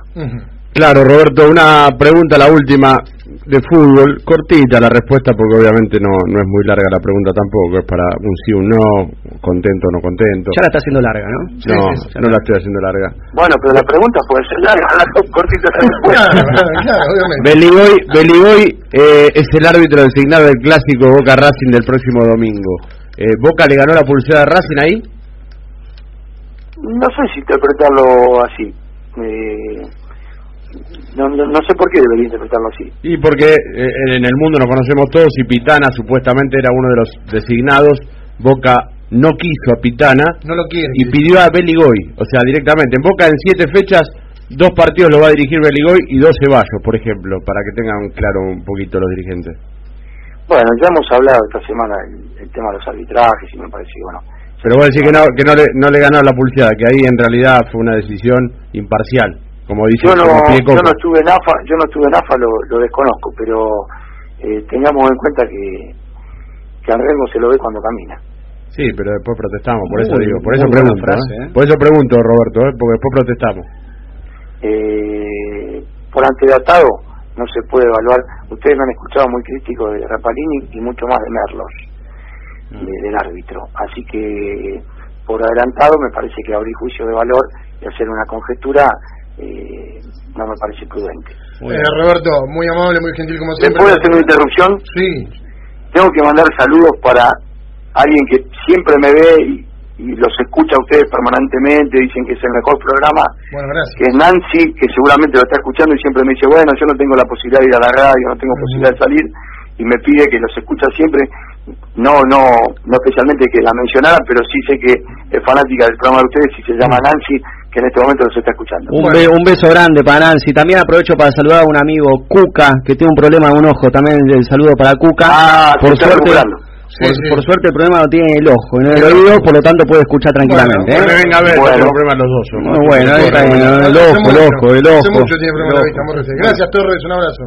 Claro, Roberto, una pregunta, la última de fútbol, cortita la respuesta porque obviamente no, no es muy larga la pregunta tampoco, es para un sí, un no, contento o no contento. Ya la está haciendo larga, ¿no? No, no la estoy haciendo larga. Bueno, pero la pregunta puede ser larga, la cortita la respuesta. Beligoy, Beligoy eh, es el árbitro designado del clásico Boca Racing del próximo domingo. Eh, ¿Boca le ganó la pulsera a Racing ahí? No sé si interpretarlo así. Eh, no, no, no sé por qué debería interpretarlo así. Y porque eh, en el mundo nos conocemos todos y Pitana supuestamente era uno de los designados. Boca no quiso a Pitana No lo quiere. y pidió a Beligoy. O sea, directamente. En Boca en siete fechas, dos partidos lo va a dirigir Beligoy y dos Ceballos, por ejemplo, para que tengan claro un poquito los dirigentes. Bueno, ya hemos hablado esta semana el, el tema de los arbitrajes y me parece que, bueno, Pero vos decís que no, que no, le, no le ganó la pulseada, que ahí en realidad fue una decisión imparcial, como dice yo no, yo no estuve en AFA, yo no estuve en AFA, lo, lo desconozco, pero eh, tengamos en cuenta que, que al Rengo se lo ve cuando camina. Sí, pero después protestamos, por eso digo, por eso pregunto, frase, ¿eh? ¿eh? por eso pregunto, Roberto, ¿eh? porque después protestamos. Eh, por antedatado no se puede evaluar, ustedes me han escuchado muy crítico de Rapalini y mucho más de Merlos, de- del árbitro, así que por adelantado me parece que abrir juicio de valor y hacer una conjetura eh, no me parece prudente. Eh, Roberto, muy amable, muy gentil como ¿Le siempre. puedo hacer una interrupción? Sí. Tengo que mandar saludos para alguien que siempre me ve y, y los escucha a ustedes permanentemente, dicen que es el mejor programa, Bueno, gracias. que es Nancy, que seguramente lo está escuchando y siempre me dice, bueno, yo no tengo la posibilidad de ir a la radio, no tengo posibilidad de salir, y me pide que los escucha siempre, no, no, no especialmente que la mencionara, pero sí sé que es fanática del programa de ustedes y se llama Nancy, que en este momento los está escuchando. Un, be- un beso grande para Nancy. También aprovecho para saludar a un amigo, Cuca, que tiene un problema en un ojo. También el saludo para Cuca. Ah, por está suerte, recuperando. por, por suerte el problema lo tiene en el ojo, no en el oído, por lo tanto puede escuchar tranquilamente. Que me ¿eh? venga a ver, Bueno. tengo problemas los dos. ¿no? Muy bueno, ahí está, el ojo, el ojo, el Hace ojo. mucho tiene problema el la ojo. Gracias, Torres, un abrazo.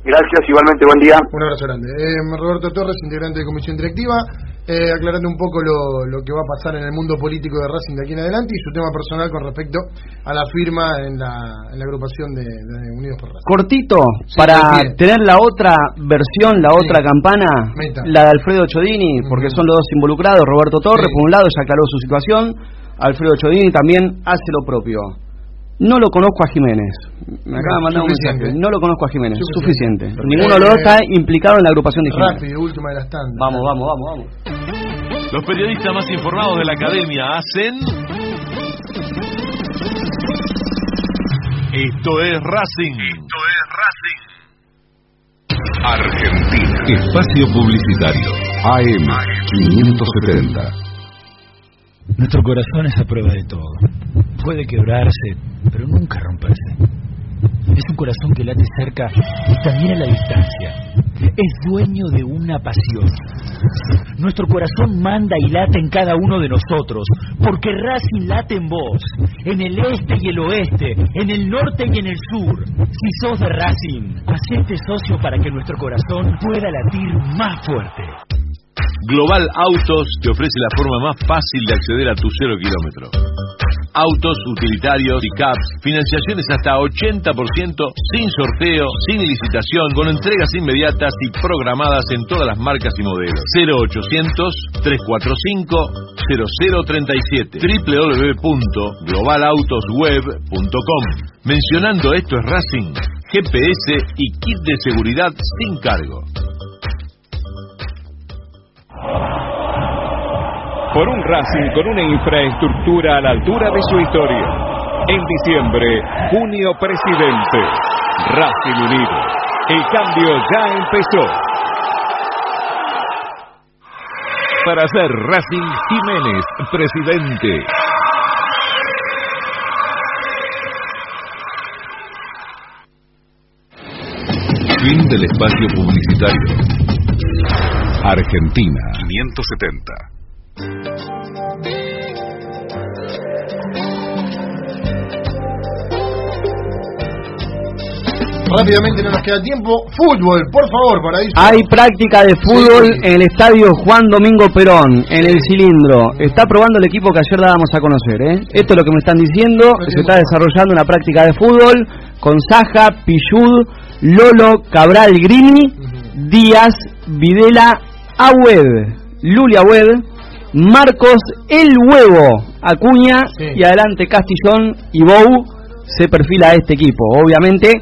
Gracias, igualmente, buen día. Un abrazo grande. Eh, Roberto Torres, integrante de Comisión Directiva, eh, aclarando un poco lo, lo que va a pasar en el mundo político de Racing de aquí en adelante y su tema personal con respecto a la firma en la, en la agrupación de, de Unidos por Racing. Cortito, Sí, para bien. tener la otra versión, la otra campana, Meta. la de Alfredo Chodini, porque son los dos involucrados. Roberto Torres, por un lado, ya aclaró su situación. Alfredo Chodini también hace lo propio. No lo conozco a Jiménez. Me acaba de mandar un mensaje. No lo conozco a Jiménez. Suficiente. Suficiente. Ninguno de los dos está implicado en la agrupación de Jiménez. Rafi, de última de las tandas. Vamos, vamos, vamos, vamos. Los periodistas más informados de la academia hacen. Esto es Racing. Esto es Racing. Argentina. Espacio Publicitario. AM 570. Nuestro corazón es a prueba de todo. Puede quebrarse, pero nunca romperse. Es un corazón que late cerca y también a la distancia. Es dueño de una pasión. Nuestro corazón manda y late en cada uno de nosotros, porque Racing late en vos, en el este y el oeste, en el norte y en el sur. Si sos de Racing, hacete socio para que nuestro corazón pueda latir más fuerte. Global Autos te ofrece la forma más fácil de acceder a tu cero kilómetro. Autos, utilitarios, pickups, financiaciones hasta 80%, sin sorteo, sin licitación, con entregas inmediatas y programadas en todas las marcas y modelos. 0800-345-0037 www.globalautosweb.com Mencionando esto es Racing, GPS y kit de seguridad sin cargo. Por un Racing con una infraestructura a la altura de su historia. En diciembre, junio presidente. Racing Unido. El cambio ya empezó. Para ser Racing Jiménez, presidente. Fin del espacio publicitario. Argentina 570. Rápidamente no nos queda tiempo. Fútbol, por favor, Paraíso. Hay práctica de fútbol en el estadio Juan Domingo Perón, en el cilindro. Está probando el equipo que ayer dábamos a conocer. ¿eh? Esto es lo que me están diciendo. Se está desarrollando una práctica de fútbol con Saja, Pichud, Lolo, Cabral, Grini, Díaz, Videla, Agüed, Luli Agüed, Marcos, El Huevo, Acuña y adelante Castillón y Bou se perfila a este equipo, obviamente,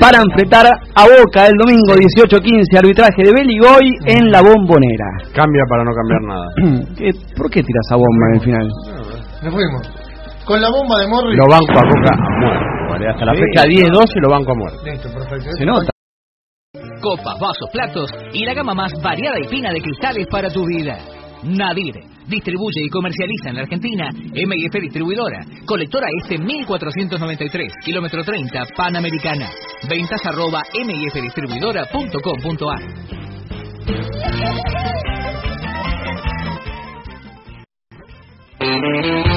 para enfrentar a Boca el domingo 18-15, arbitraje de Beligoy en la bombonera. Cambia para no cambiar nada. ¿Qué- ¿Por qué tiras a bomba en el final? Nos fuimos. Con la bomba de Morris. Lo banco a Boca a muerte. Vale, hasta la Sí. fecha 10-12 lo banco a muerte. Listo, perfecto. Se nota. Copas, vasos, platos y la gama más variada y fina de cristales para tu vida. Nadir. Distribuye y comercializa en la Argentina MIF Distribuidora. Colectora Este 1493, kilómetro 30, Panamericana. Ventas arroba mifdistribuidora.com.ar.